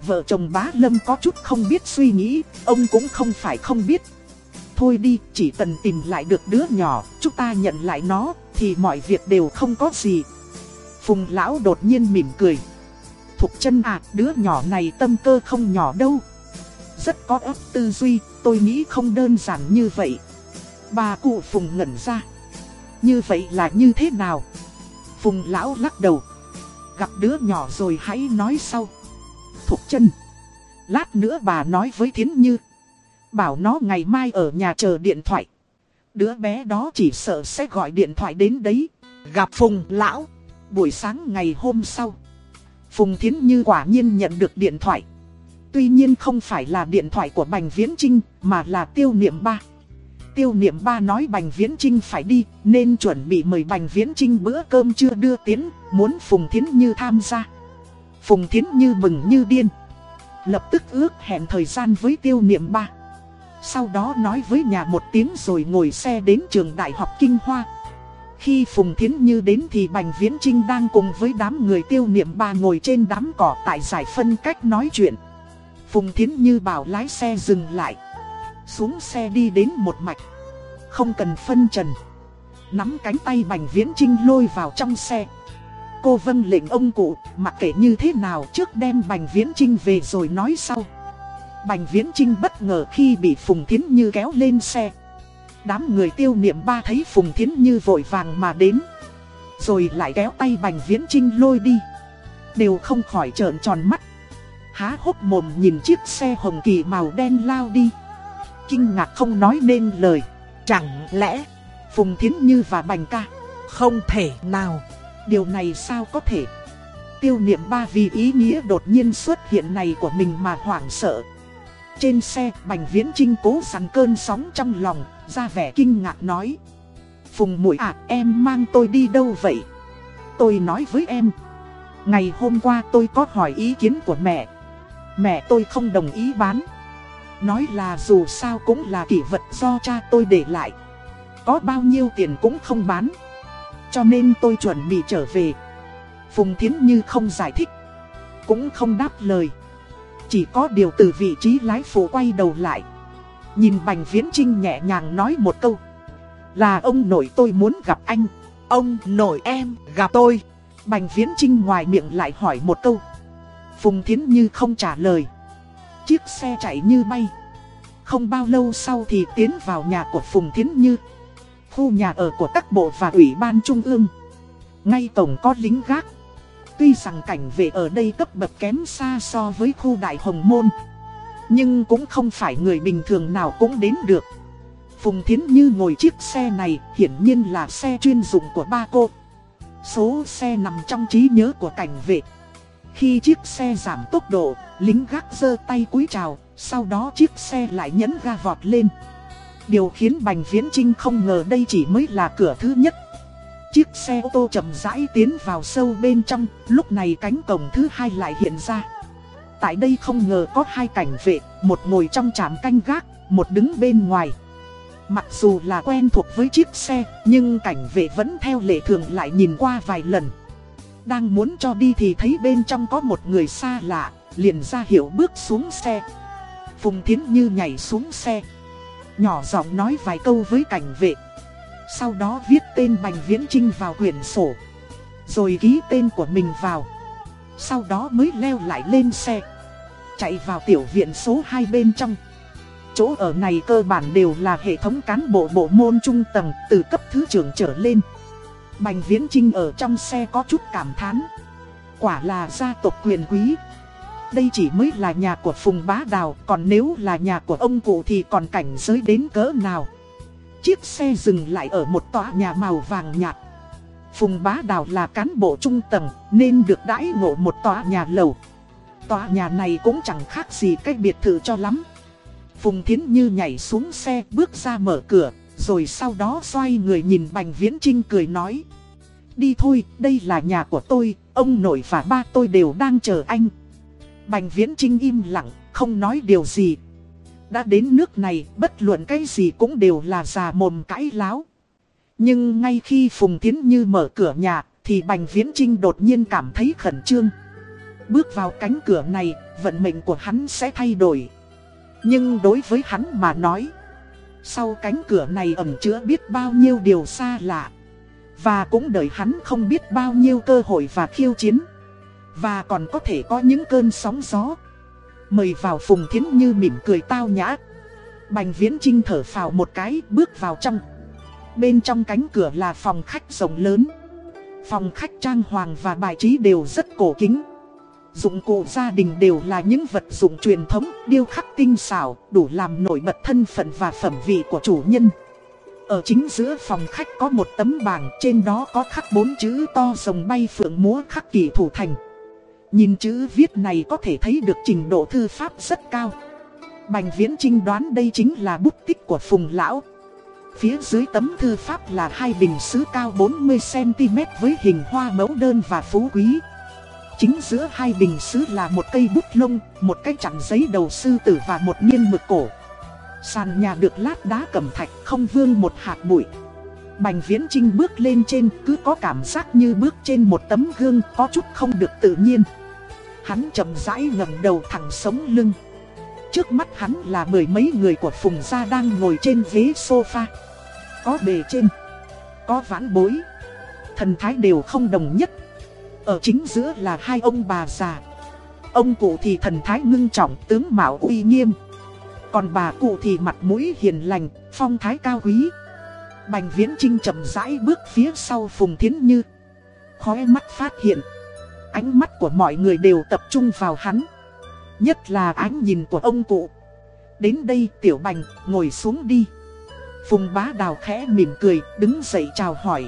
Vợ chồng bá Lâm có chút không biết suy nghĩ, ông cũng không phải không biết. Thôi đi, chỉ cần tìm lại được đứa nhỏ, chúng ta nhận lại nó, thì mọi việc đều không có gì. Phùng Lão đột nhiên mỉm cười. Thục chân à, đứa nhỏ này tâm cơ không nhỏ đâu. Rất có ấp tư duy, tôi nghĩ không đơn giản như vậy. Bà cụ Phùng ngẩn ra. Như vậy là như thế nào? Phùng lão lắc đầu. Gặp đứa nhỏ rồi hãy nói sau. Thục chân. Lát nữa bà nói với Thiến Như. Bảo nó ngày mai ở nhà chờ điện thoại. Đứa bé đó chỉ sợ sẽ gọi điện thoại đến đấy. Gặp Phùng lão. Buổi sáng ngày hôm sau. Phùng Thiến Như quả nhiên nhận được điện thoại. Tuy nhiên không phải là điện thoại của Bành Viễn Trinh mà là tiêu niệm ba. Tiêu niệm ba nói Bành Viễn Trinh phải đi nên chuẩn bị mời Bành Viễn Trinh bữa cơm chưa đưa tiến, muốn Phùng Thiến Như tham gia. Phùng Thiến Như mừng như điên. Lập tức ước hẹn thời gian với tiêu niệm ba. Sau đó nói với nhà một tiếng rồi ngồi xe đến trường đại học Kinh Hoa khi Phùng Thiến Như đến thì Bành Viễn Trinh đang cùng với đám người tiêu niệm ba ngồi trên đám cỏ tại giải phân cách nói chuyện. Phùng Thiến Như bảo lái xe dừng lại. Xuống xe đi đến một mạch. Không cần phân trần. Nắm cánh tay Bành Viễn Trinh lôi vào trong xe. Cô vâng lệnh ông cụ, mặc kệ như thế nào trước đem Bành Viễn Trinh về rồi nói sau. Bành Viễn Trinh bất ngờ khi bị Phùng Thiến Như kéo lên xe. Đám người tiêu niệm ba thấy Phùng Thiến Như vội vàng mà đến. Rồi lại kéo tay Bành Viễn Trinh lôi đi. Đều không khỏi trợn tròn mắt. Há hốc mồm nhìn chiếc xe hồng kỳ màu đen lao đi. Kinh ngạc không nói nên lời. Chẳng lẽ Phùng Thiến Như và Bành ca không thể nào? Điều này sao có thể? Tiêu niệm ba vì ý nghĩa đột nhiên xuất hiện này của mình mà hoảng sợ. Trên xe, Bành Viễn Trinh cố sẵn cơn sóng trong lòng. Ra vẻ kinh ngạc nói. Phùng mũi à em mang tôi đi đâu vậy? Tôi nói với em. Ngày hôm qua tôi có hỏi ý kiến của mẹ. Mẹ tôi không đồng ý bán. Nói là dù sao cũng là kỷ vật do cha tôi để lại. Có bao nhiêu tiền cũng không bán. Cho nên tôi chuẩn bị trở về. Phùng Thiến Như không giải thích. Cũng không đáp lời. Chỉ có điều từ vị trí lái phụ quay đầu lại. Nhìn Bành Viễn Trinh nhẹ nhàng nói một câu. Là ông nội tôi muốn gặp anh. Ông nội em, gặp tôi. Bành Viễn Trinh ngoài miệng lại hỏi một câu. Phùng Thiến Như không trả lời. Chiếc xe chạy như bay. Không bao lâu sau thì tiến vào nhà của Phùng Thiến Như. Khu nhà ở của các bộ và ủy ban trung ương. Ngay tổng có lính gác. Tuy rằng cảnh vệ ở đây cấp bậc kém xa so với khu đại hồng môn nhưng cũng không phải người bình thường nào cũng đến được. Phùng Thiến Như ngồi chiếc xe này hiển nhiên là xe chuyên dụng của ba cô. Số xe nằm trong trí nhớ của cảnh vệ. Khi chiếc xe giảm tốc độ, lính gác giơ tay cúi chào Sau đó chiếc xe lại nhấn ga vọt lên. Điều khiến Bành Viễn Trinh không ngờ đây chỉ mới là cửa thứ nhất. Chiếc xe ô tô chậm rãi tiến vào sâu bên trong, lúc này cánh cổng thứ hai lại hiện ra. Tại đây không ngờ có hai cảnh vệ, một ngồi trong trạm canh gác, một đứng bên ngoài. Mặc dù là quen thuộc với chiếc xe, nhưng cảnh vệ vẫn theo lệ thường lại nhìn qua vài lần. Đang muốn cho đi thì thấy bên trong có một người xa lạ, liền ra hiệu bước xuống xe. Phùng Thiến Như nhảy xuống xe. Nhỏ giọng nói vài câu với cảnh vệ. Sau đó viết tên Bành Viễn Trinh vào quyển sổ Rồi ký tên của mình vào Sau đó mới leo lại lên xe Chạy vào tiểu viện số 2 bên trong. Chỗ ở này cơ bản đều là hệ thống cán bộ bộ môn trung tầng, từ cấp thứ trưởng trở lên. Bành Viễn Trinh ở trong xe có chút cảm thán. Quả là gia tộc quyền quý. Đây chỉ mới là nhà của Phùng Bá Đào, Còn nếu là nhà của ông cụ thì còn cảnh giới đến cỡ nào? Chiếc xe dừng lại ở một tòa nhà màu vàng nhạt. Phùng Bá Đào là cán bộ trung tầng, nên được đãi ngộ một tòa nhà lầu. Tòa nhà này cũng chẳng khác gì cái biệt thự cho lắm. Phùng Thiến Như nhảy xuống xe bước ra mở cửa, rồi sau đó xoay người nhìn Bành Viễn Trinh cười nói. Đi thôi, đây là nhà của tôi, ông nội và ba tôi đều đang chờ anh. Bành Viễn Trinh im lặng, không nói điều gì, đã đến nước này, bất luận cái gì cũng đều là già mồm cãi láo. Nhưng ngay khi Phùng Tiến Như mở cửa nhà, thì Bành Viễn Trinh đột nhiên cảm thấy khẩn trương. Bước vào cánh cửa này, vận mệnh của hắn sẽ thay đổi. Nhưng đối với hắn mà nói, sau cánh cửa này ẩn chứa biết bao nhiêu điều xa lạ. Và cũng đợi hắn không biết bao nhiêu cơ hội và khiêu chiến. Và còn có thể có những cơn sóng gió. Mời vào Phùng Thiến Như mỉm cười tao nhã. Bành Viễn Trinh thở phào một cái bước vào trong. Bên trong cánh cửa là phòng khách rộng lớn. Phòng khách trang hoàng và bài trí đều rất cổ kính. Dụng cụ gia đình đều là những vật dụng truyền thống, điêu khắc tinh xảo, đủ làm nổi bật thân phận và phẩm vị của chủ nhân. Ở chính giữa phòng khách có một tấm bảng, trên đó có khắc bốn chữ to rồng bay phượng múa khắc kỳ thủ thành. Nhìn chữ viết này có thể thấy được trình độ thư pháp rất cao. Bành Viễn Trinh đoán đây chính là bút tích của Phùng Lão. Phía dưới tấm thư pháp là hai bình sứ cao 40cm với hình hoa mẫu đơn và phú quý. Chính giữa hai bình sứ là một cây bút lông, một cái chặn giấy đầu sư tử và một niên mực cổ. Sàn nhà được lát đá cẩm thạch không vương một hạt bụi. Bành Viễn Trinh bước lên trên cứ có cảm giác như bước trên một tấm gương có chút không được tự nhiên. Hắn chậm rãi ngẩng đầu thẳng sống lưng. Trước mắt hắn là mười mấy người của Phùng Gia đang ngồi trên ghế sofa. Có bề trên Có vãn bối. Thần thái đều không đồng nhất. Ở chính giữa là hai ông bà già. Ông cụ thì thần thái ngưng trọng tướng mạo uy nghiêm. Còn bà cụ thì mặt mũi hiền lành, phong thái cao quý. Bành Viễn Trinh chậm rãi bước phía sau Phùng Thiến Như. Khóe mắt phát hiện Ánh mắt của mọi người đều tập trung vào hắn. Nhất là ánh nhìn của ông cụ. Đến đây Tiểu Bành ngồi xuống đi. Phùng bá đào khẽ mỉm cười đứng dậy chào hỏi.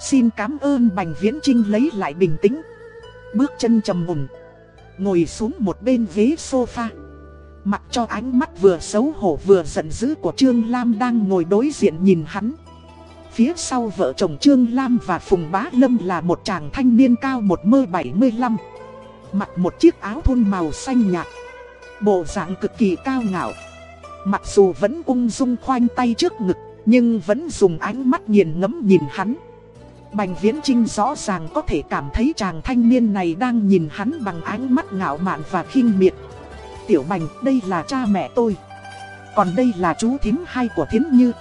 Xin cảm ơn Bành Viễn Trinh lấy lại bình tĩnh. Bước chân trầm mùng Ngồi xuống một bên ghế sofa. Mặc cho ánh mắt vừa xấu hổ vừa giận dữ của Trương Lam đang ngồi đối diện nhìn hắn. Phía sau vợ chồng Trương Lam và Phùng Bá Lâm là một chàng thanh niên cao một mơ 75 Mặc một chiếc áo thun màu xanh nhạt. Bộ dạng cực kỳ cao ngạo. Mặc dù vẫn ung dung khoanh tay trước ngực, Nhưng vẫn dùng ánh mắt nghiền ngẫm nhìn hắn. Bành Viễn Trinh rõ ràng có thể cảm thấy chàng thanh niên này đang nhìn hắn bằng ánh mắt ngạo mạn và khinh miệt. Tiểu Bành, đây là cha mẹ tôi. Còn đây là chú thím hai của Thiến Như.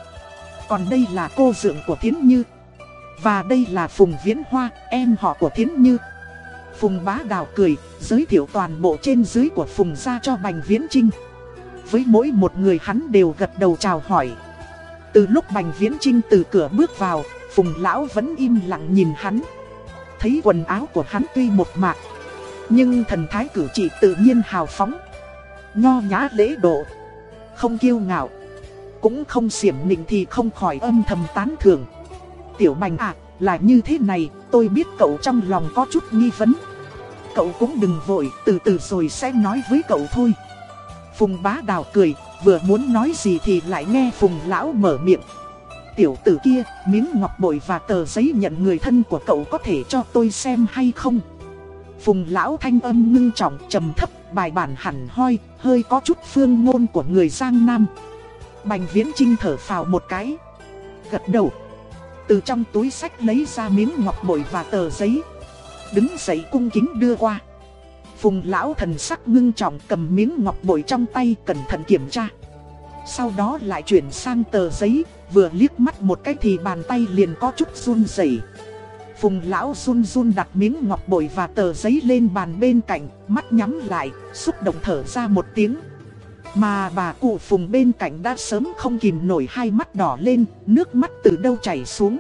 Còn đây là cô dượng của Thiến Như. Và đây là Phùng Viễn Hoa, em họ của Thiến Như. Phùng Bá Đào cười, giới thiệu toàn bộ trên dưới của Phùng ra cho Bành Viễn Trinh. Với mỗi một người hắn đều gật đầu chào hỏi. Từ lúc Bành Viễn Trinh từ cửa bước vào, Phùng lão vẫn im lặng nhìn hắn. Thấy quần áo của hắn tuy một mạc, Nhưng thần thái cử chỉ tự nhiên hào phóng, Nho nhã lễ độ, Không kiêu ngạo, Cũng không xiểm nịnh thì không khỏi âm thầm tán thưởng. Tiểu bành à là như thế này, Tôi biết cậu trong lòng có chút nghi vấn. Cậu cũng đừng vội, Từ từ rồi sẽ nói với cậu thôi. Phùng bá đào cười, Vừa muốn nói gì thì lại nghe Phùng lão mở miệng tiểu tử kia, miếng ngọc bội và tờ giấy nhận người thân của cậu có thể cho tôi xem hay không? Phùng lão thanh âm ngưng trọng trầm thấp, bài bản hẳn hoi, hơi có chút phương ngôn của người Giang Nam. Bành viễn trinh thở phào một cái. Gật đầu. Từ trong túi sách lấy ra miếng ngọc bội và tờ giấy. Đứng dậy cung kính đưa qua. Phùng lão thần sắc ngưng trọng cầm miếng ngọc bội trong tay cẩn thận kiểm tra. Sau đó lại chuyển sang tờ giấy, vừa liếc mắt một cái thì bàn tay liền có chút run rẩy. Phùng lão run run đặt miếng ngọc bội và tờ giấy lên bàn bên cạnh, mắt nhắm lại, xúc động thở ra một tiếng. Mà bà cụ Phùng bên cạnh đã sớm không kìm nổi hai mắt đỏ lên, nước mắt từ đâu chảy xuống.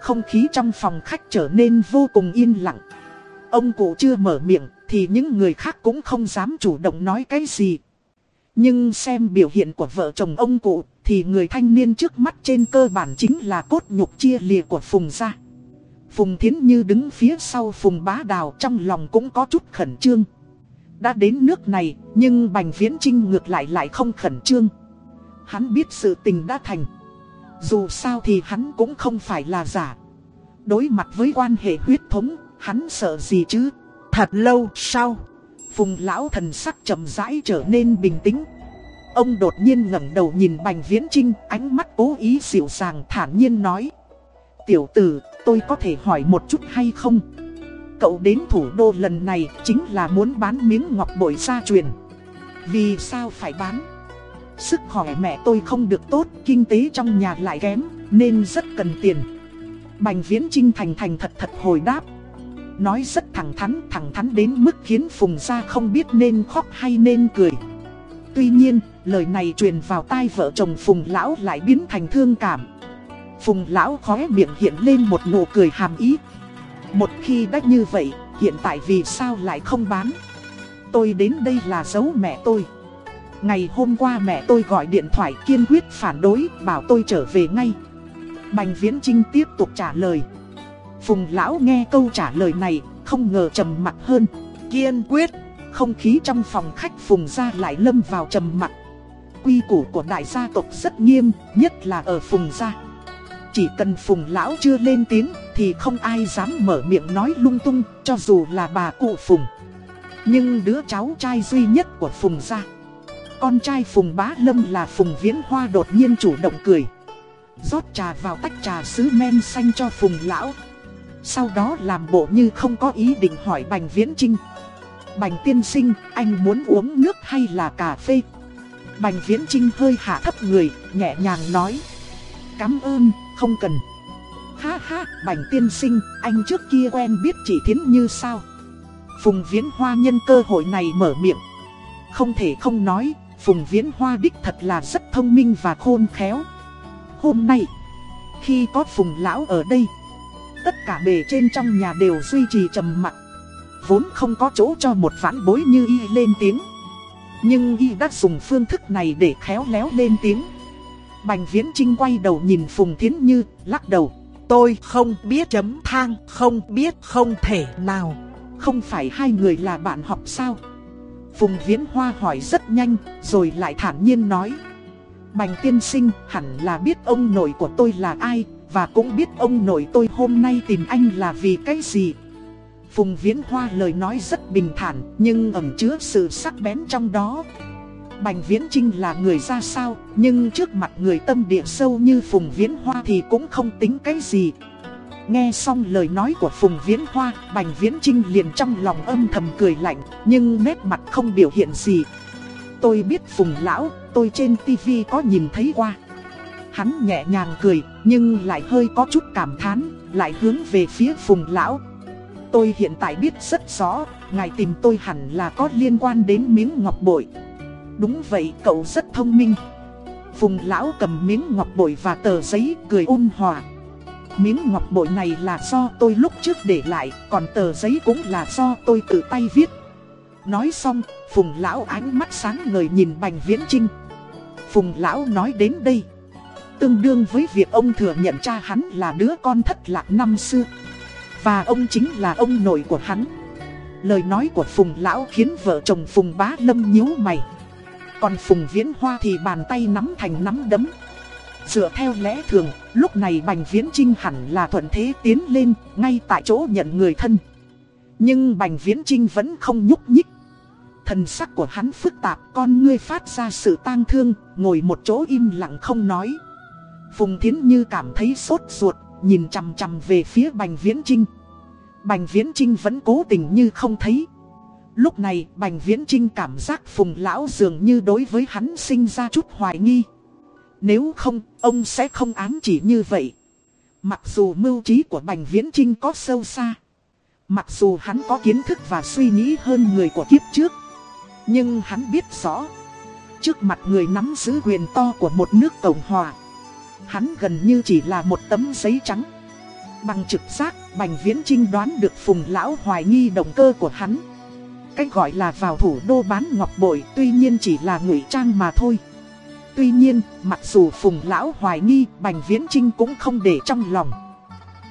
Không khí trong phòng khách trở nên vô cùng yên lặng. Ông cụ chưa mở miệng, thì những người khác cũng không dám chủ động nói cái gì. Nhưng xem biểu hiện của vợ chồng ông cụ thì người thanh niên trước mắt trên cơ bản chính là cốt nhục chia lìa của Phùng gia. Phùng Thiến Như đứng phía sau Phùng Bá Đào trong lòng cũng có chút khẩn trương. Đã đến nước này nhưng Bành Viễn Trinh ngược lại lại không khẩn trương. Hắn biết sự tình đã thành. Dù sao thì hắn cũng không phải là giả. Đối mặt với quan hệ huyết thống, hắn sợ gì chứ? Thật lâu sau. Phùng lão thần sắc chậm rãi trở nên bình tĩnh. Ông đột nhiên ngẩng đầu nhìn Bành Viễn Trinh, ánh mắt cố ý dịu dàng thản nhiên nói. Tiểu tử, tôi có thể hỏi một chút hay không? Cậu đến thủ đô lần này chính là muốn bán miếng ngọc bội gia truyền. Vì sao phải bán? Sức khỏe mẹ tôi không được tốt, kinh tế trong nhà lại kém, nên rất cần tiền. Bành Viễn Trinh thành thành thật thật hồi đáp. Nói rất thẳng thắn, thẳng thắn đến mức khiến Phùng Gia không biết nên khóc hay nên cười. Tuy nhiên, lời này truyền vào tai vợ chồng Phùng Lão lại biến thành thương cảm. Phùng Lão khóe miệng hiện lên một nụ cười hàm ý. Một khi đã như vậy, hiện tại vì sao lại không bán? Tôi đến đây là giấu mẹ tôi. Ngày hôm qua mẹ tôi gọi điện thoại kiên quyết phản đối, bảo tôi trở về ngay. Bành Viễn Trinh tiếp tục trả lời. Phùng lão nghe câu trả lời này, không ngờ trầm mặt hơn. Kiên quyết, không khí trong phòng khách Phùng gia lại lâm vào trầm mặt. Quy củ của đại gia tộc rất nghiêm, nhất là ở Phùng gia. Chỉ cần Phùng lão chưa lên tiếng thì không ai dám mở miệng nói lung tung, cho dù là bà cụ Phùng. Nhưng đứa cháu trai duy nhất của Phùng gia con trai Phùng Bá Lâm là Phùng Viễn Hoa đột nhiên chủ động cười. rót trà vào tách trà sứ men xanh cho Phùng Lão. Sau đó làm bộ như không có ý định hỏi Bành Viễn Trinh. Bành tiên sinh, anh muốn uống nước hay là cà phê? Bành Viễn Trinh hơi hạ thấp người, nhẹ nhàng nói. Cám ơn, không cần. Ha ha, Bành tiên sinh, anh trước kia quen biết chị Thiến Như sao? Phùng Viễn Hoa nhân cơ hội này mở miệng. Không thể không nói, Phùng Viễn Hoa đích thật là rất thông minh và khôn khéo. Hôm nay, khi có Phùng Lão ở đây, tất cả bề trên trong nhà đều duy trì trầm mặc. Vốn không có chỗ cho một vãn bối như y lên tiếng. Nhưng y đã dùng phương thức này để khéo léo lên tiếng. Bành Viễn Trinh quay đầu nhìn Phùng Thiến Như, lắc đầu. Tôi không biết chấm thang, không biết không thể nào. Không phải hai người là bạn học sao? Phùng Viễn Hoa hỏi rất nhanh, rồi lại thản nhiên nói. Bành tiên sinh hẳn là biết ông nội của tôi là ai, và cũng biết ông nội tôi hôm nay tìm anh là vì cái gì. Phùng Viễn Hoa lời nói rất bình thản, nhưng ẩn chứa sự sắc bén trong đó. Bành Viễn Trinh là người ra sao, nhưng trước mặt người tâm địa sâu như Phùng Viễn Hoa thì cũng không tính cái gì. Nghe xong lời nói của Phùng Viễn Hoa, Bành Viễn Trinh liền trong lòng âm thầm cười lạnh, nhưng nét mặt không biểu hiện gì. Tôi biết Phùng Lão, tôi trên tivi có nhìn thấy qua. Hắn nhẹ nhàng cười, nhưng lại hơi có chút cảm thán, lại hướng về phía Phùng Lão. Tôi hiện tại biết rất rõ, ngài tìm tôi hẳn là có liên quan đến miếng ngọc bội. Đúng vậy, cậu rất thông minh. Phùng Lão cầm miếng ngọc bội và tờ giấy cười ôn hòa. Miếng ngọc bội này là do tôi lúc trước để lại, còn tờ giấy cũng là do tôi tự tay viết. Nói xong, Phùng Lão ánh mắt sáng ngời nhìn Bành Viễn Trinh. Phùng Lão nói đến đây. Tương đương với việc ông thừa nhận cha hắn là đứa con thất lạc năm xưa. Và ông chính là ông nội của hắn. Lời nói của Phùng Lão khiến vợ chồng Phùng Bá Lâm nhíu mày. Còn Phùng Viễn Hoa thì bàn tay nắm thành nắm đấm. Dựa theo lẽ thường, lúc này Bành Viễn Trinh hẳn là thuận thế tiến lên, ngay tại chỗ nhận người thân. Nhưng Bành Viễn Trinh vẫn không nhúc nhích. Thần sắc của hắn phức tạp, con ngươi phát ra sự tang thương, ngồi một chỗ im lặng không nói. Phùng Thiến Như cảm thấy sốt ruột, nhìn chằm chằm về phía Bành Viễn Trinh. Bành Viễn Trinh vẫn cố tình như không thấy. Lúc này Bành Viễn Trinh cảm giác Phùng Lão dường như đối với hắn sinh ra chút hoài nghi. Nếu không, ông sẽ không ám chỉ như vậy. Mặc dù mưu trí của Bành Viễn Trinh có sâu xa. Mặc dù hắn có kiến thức và suy nghĩ hơn người của kiếp trước. Nhưng hắn biết rõ. Trước mặt người nắm giữ quyền to của một nước Cộng Hòa. Hắn gần như chỉ là một tấm giấy trắng. Bằng trực giác, Bành Viễn Trinh đoán được Phùng Lão hoài nghi động cơ của hắn. Cách gọi là vào thủ đô bán ngọc bội tuy nhiên chỉ là ngụy trang mà thôi. Tuy nhiên, mặc dù Phùng Lão hoài nghi, Bành Viễn Trinh cũng không để trong lòng.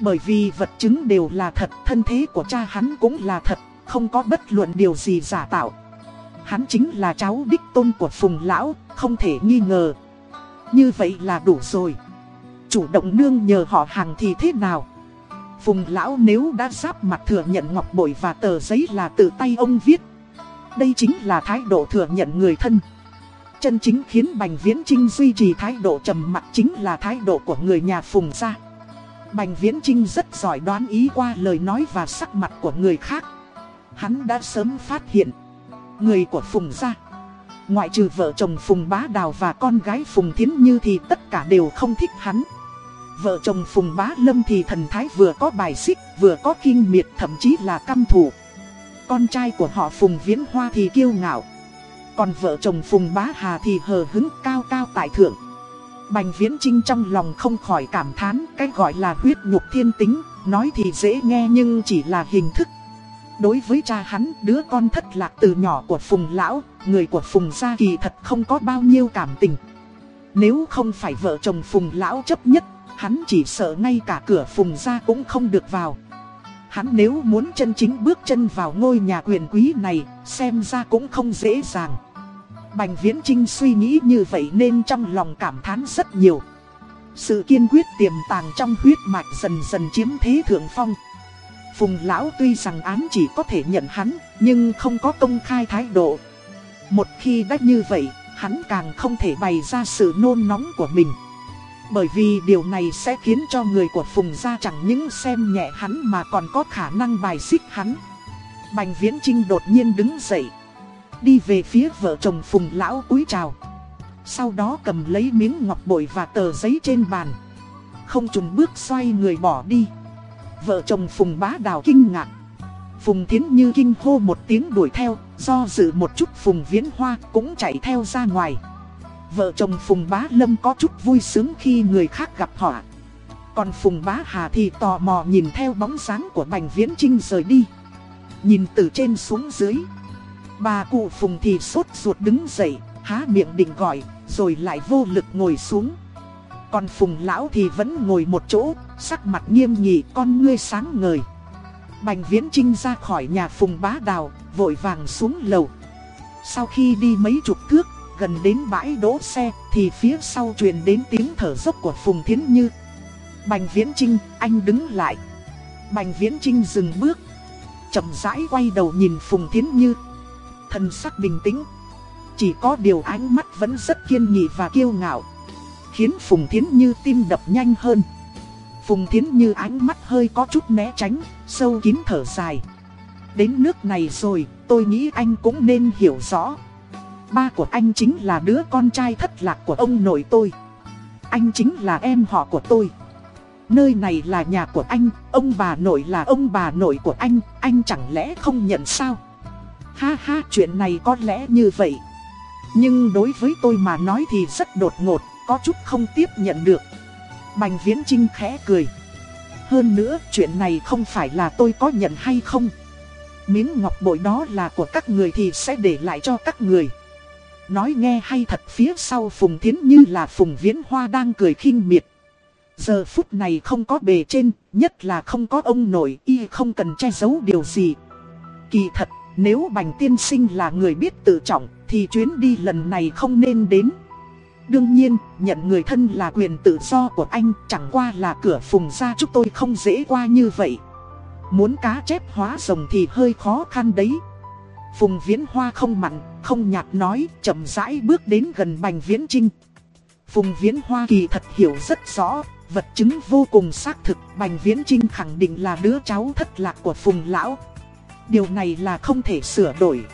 Bởi vì vật chứng đều là thật, thân thế của cha hắn cũng là thật, không có bất luận điều gì giả tạo. Hắn chính là cháu đích tôn của Phùng Lão, không thể nghi ngờ. Như vậy là đủ rồi. Chủ động nương nhờ họ hàng thì thế nào? Phùng Lão nếu đã giáp mặt thừa nhận ngọc bội và tờ giấy là tự tay ông viết. Đây chính là thái độ thừa nhận người thân. Chân chính khiến Bành Viễn Trinh duy trì thái độ trầm mặc chính là thái độ của người nhà Phùng gia. Bành Viễn Trinh rất giỏi đoán ý qua lời nói và sắc mặt của người khác. Hắn đã sớm phát hiện. Người của Phùng gia. Ngoại trừ vợ chồng Phùng Bá Đào và con gái Phùng Thiến Như thì tất cả đều không thích hắn. Vợ chồng Phùng Bá Lâm thì thần thái vừa có bài xích, vừa có kinh miệt thậm chí là căm thủ. Con trai của họ Phùng Viễn Hoa thì kiêu ngạo. Còn vợ chồng Phùng Bá Hà thì hờ hứng cao cao tại thượng. Bành Viễn Trinh trong lòng không khỏi cảm thán cái gọi là huyết nhục thiên tính, nói thì dễ nghe nhưng chỉ là hình thức. Đối với cha hắn, đứa con thất lạc từ nhỏ của Phùng Lão, người của Phùng Gia Kỳ thật không có bao nhiêu cảm tình. Nếu không phải vợ chồng Phùng Lão chấp nhất, hắn chỉ sợ ngay cả cửa Phùng Gia cũng không được vào. Hắn nếu muốn chân chính bước chân vào ngôi nhà quyền quý này, xem ra cũng không dễ dàng. Bành Viễn Trinh suy nghĩ như vậy nên trong lòng cảm thán rất nhiều. Sự kiên quyết tiềm tàng trong huyết mạch dần dần chiếm thế thượng phong. Phùng Lão tuy rằng án chỉ có thể nhận hắn, nhưng không có công khai thái độ. Một khi đã như vậy, hắn càng không thể bày ra sự nôn nóng của mình. Bởi vì điều này sẽ khiến cho người của Phùng gia chẳng những xem nhẹ hắn mà còn có khả năng bài xích hắn. Bành Viễn Trinh đột nhiên đứng dậy. Đi về phía vợ chồng Phùng lão cúi chào. Sau đó cầm lấy miếng ngọc bội và tờ giấy trên bàn. Không trùng bước xoay người bỏ đi. Vợ chồng Phùng bá đào kinh ngạc. Phùng Thiến Như kinh hô một tiếng đuổi theo, do dự một chút Phùng Viễn Hoa cũng chạy theo ra ngoài. Vợ chồng Phùng Bá Lâm có chút vui sướng khi người khác gặp họ. Còn Phùng Bá Hà thì tò mò nhìn theo bóng dáng của Bành Viễn Trinh rời đi. Nhìn từ trên xuống dưới. Bà cụ Phùng thì sốt ruột đứng dậy, há miệng định gọi, rồi lại vô lực ngồi xuống. Còn Phùng Lão thì vẫn ngồi một chỗ, sắc mặt nghiêm nghị con ngươi sáng ngời. Bành Viễn Trinh ra khỏi nhà Phùng Bá Đào, vội vàng xuống lầu. Sau khi đi mấy chục thước, gần đến bãi đỗ xe, thì phía sau truyền đến tiếng thở dốc của Phùng Thiến Như. Bành Viễn Trinh, anh đứng lại. Bành Viễn Trinh dừng bước, chậm rãi quay đầu nhìn Phùng Thiến Như. Thần sắc bình tĩnh, chỉ có điều ánh mắt vẫn rất kiên nghị và kiêu ngạo, khiến Phùng Thiến Như tim đập nhanh hơn. Phùng Thiến Như ánh mắt hơi có chút né tránh, sâu kín thở dài. Đến nước này rồi, tôi nghĩ anh cũng nên hiểu rõ. Ba của anh chính là đứa con trai thất lạc của ông nội tôi. Anh chính là em họ của tôi. Nơi này là nhà của anh, ông bà nội là ông bà nội của anh, anh chẳng lẽ không nhận sao? Ha ha, chuyện này có lẽ như vậy. Nhưng đối với tôi mà nói thì rất đột ngột, có chút không tiếp nhận được. Bành Viễn Trinh khẽ cười. Hơn nữa, chuyện này không phải là tôi có nhận hay không. Miếng ngọc bội đó là của các người thì sẽ để lại cho các người. Nói nghe hay thật phía sau Phùng Thiến như là Phùng Viễn Hoa đang cười khinh miệt. Giờ phút này không có bề trên, nhất là không có ông nội, y không cần che giấu điều gì. Kỳ thật, nếu Bành Tiên Sinh là người biết tự trọng, thì chuyến đi lần này không nên đến. Đương nhiên, nhận người thân là quyền tự do của anh, chẳng qua là cửa phùng ra chúng tôi không dễ qua như vậy. Muốn cá chép hóa rồng thì hơi khó khăn đấy. Phùng Viễn Hoa không mặn, không nhạt nói, chậm rãi bước đến gần Bành Viễn Trinh. Phùng Viễn Hoa kỳ thật hiểu rất rõ, vật chứng vô cùng xác thực, Bành Viễn Trinh khẳng định là đứa cháu thất lạc của Phùng Lão. Điều này là không thể sửa đổi.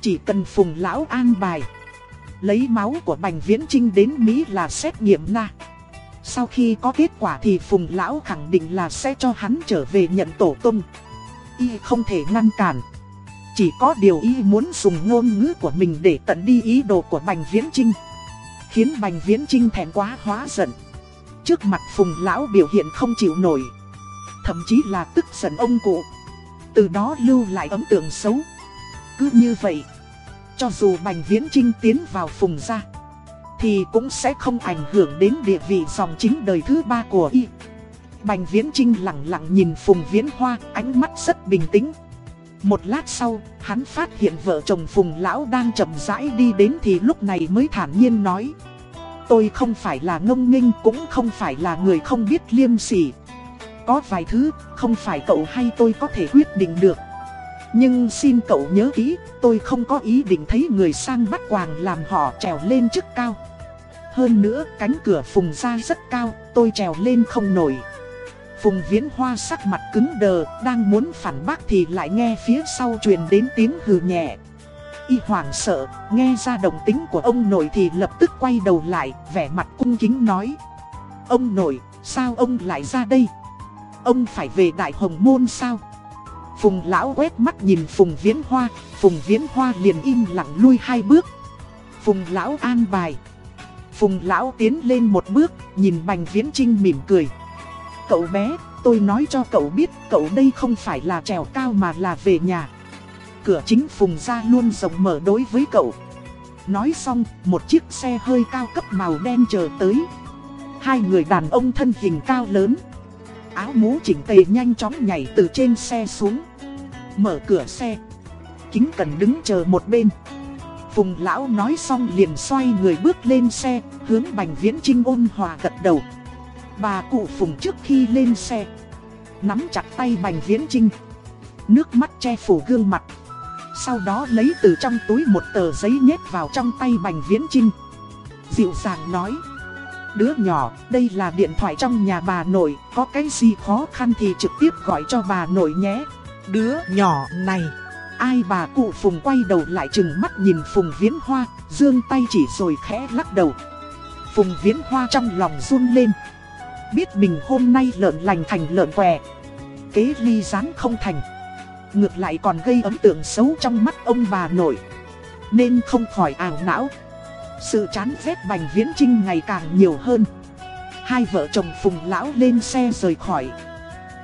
Chỉ cần Phùng Lão an bài. Lấy máu của Bành Viễn Trinh đến Mỹ là xét nghiệm na. Sau khi có kết quả thì Phùng Lão khẳng định là sẽ cho hắn trở về nhận tổ tung. Y không thể ngăn cản. Chỉ có điều Y muốn dùng ngôn ngữ của mình để tận đi ý đồ của Bành Viễn Trinh. Khiến Bành Viễn Trinh thèm quá hóa giận. Trước mặt Phùng Lão biểu hiện không chịu nổi. Thậm chí là tức giận ông cụ. Từ đó lưu lại ấn tượng xấu. Cứ như vậy. Cho dù Bành Viễn Trinh tiến vào phùng gia, Thì cũng sẽ không ảnh hưởng đến địa vị dòng chính đời thứ ba của y Bành Viễn Trinh lặng lặng nhìn Phùng Viễn Hoa, Ánh mắt rất bình tĩnh một lát sau Hắn phát hiện vợ chồng Phùng Lão đang chậm rãi đi đến Thì lúc này mới thản nhiên nói Tôi không phải là ngông nghênh Cũng không phải là người không biết liêm sỉ Có vài thứ Không phải cậu hay tôi có thể quyết định được nhưng xin cậu nhớ kỹ, tôi không có ý định thấy người sang bắt quàng làm họ trèo lên chức cao. Hơn nữa, cánh cửa phùng ra rất cao, tôi trèo lên không nổi. Phùng viễn hoa sắc mặt cứng đờ, đang muốn phản bác thì lại nghe phía sau truyền đến tiếng hừ nhẹ. Y hoảng sợ, nghe ra động tính của ông nội thì lập tức quay đầu lại, vẻ mặt cung kính nói. Ông nội, sao ông lại ra đây? Ông phải về Đại Hồng Môn sao? Phùng lão quét mắt nhìn Phùng Viễn Hoa, Phùng Viễn Hoa liền im lặng lui hai bước. Phùng lão an bài. Phùng lão tiến lên một bước, nhìn Bành Viễn Trinh mỉm cười. Cậu bé, tôi nói cho cậu biết, cậu đây không phải là trèo cao mà là về nhà. Cửa chính Phùng ra luôn rộng mở đối với cậu. Nói xong, một chiếc xe hơi cao cấp màu đen chờ tới. Hai người đàn ông thân hình cao lớn. Áo mũ chỉnh tề nhanh chóng nhảy từ trên xe xuống mở cửa xe. Kính cần đứng chờ một bên. Phùng lão nói xong liền xoay người bước lên xe, hướng Bành Viễn Trinh ôn hòa gật đầu. Bà cụ Phùng trước khi lên xe, nắm chặt tay Bành Viễn Trinh. Nước mắt che phủ gương mặt. Sau đó lấy từ trong túi một tờ giấy nhét vào trong tay Bành Viễn Trinh Dịu dàng nói. Đứa nhỏ, đây là điện thoại trong nhà bà nội. Có cái gì khó khăn thì trực tiếp gọi cho bà nội nhé. Đứa nhỏ này. Ai bà cụ Phùng quay đầu lại chừng mắt nhìn Phùng Viễn Hoa Dương tay chỉ rồi khẽ lắc đầu. Phùng Viễn Hoa trong lòng run lên. Biết mình hôm nay lợn lành thành lợn què. Kế ly rán không thành. Ngược lại còn gây ấn tượng xấu trong mắt ông bà nội. Nên không khỏi ảo não. Sự chán ghét Bành Viễn Trinh ngày càng nhiều hơn. Hai vợ chồng Phùng Lão lên xe rời khỏi.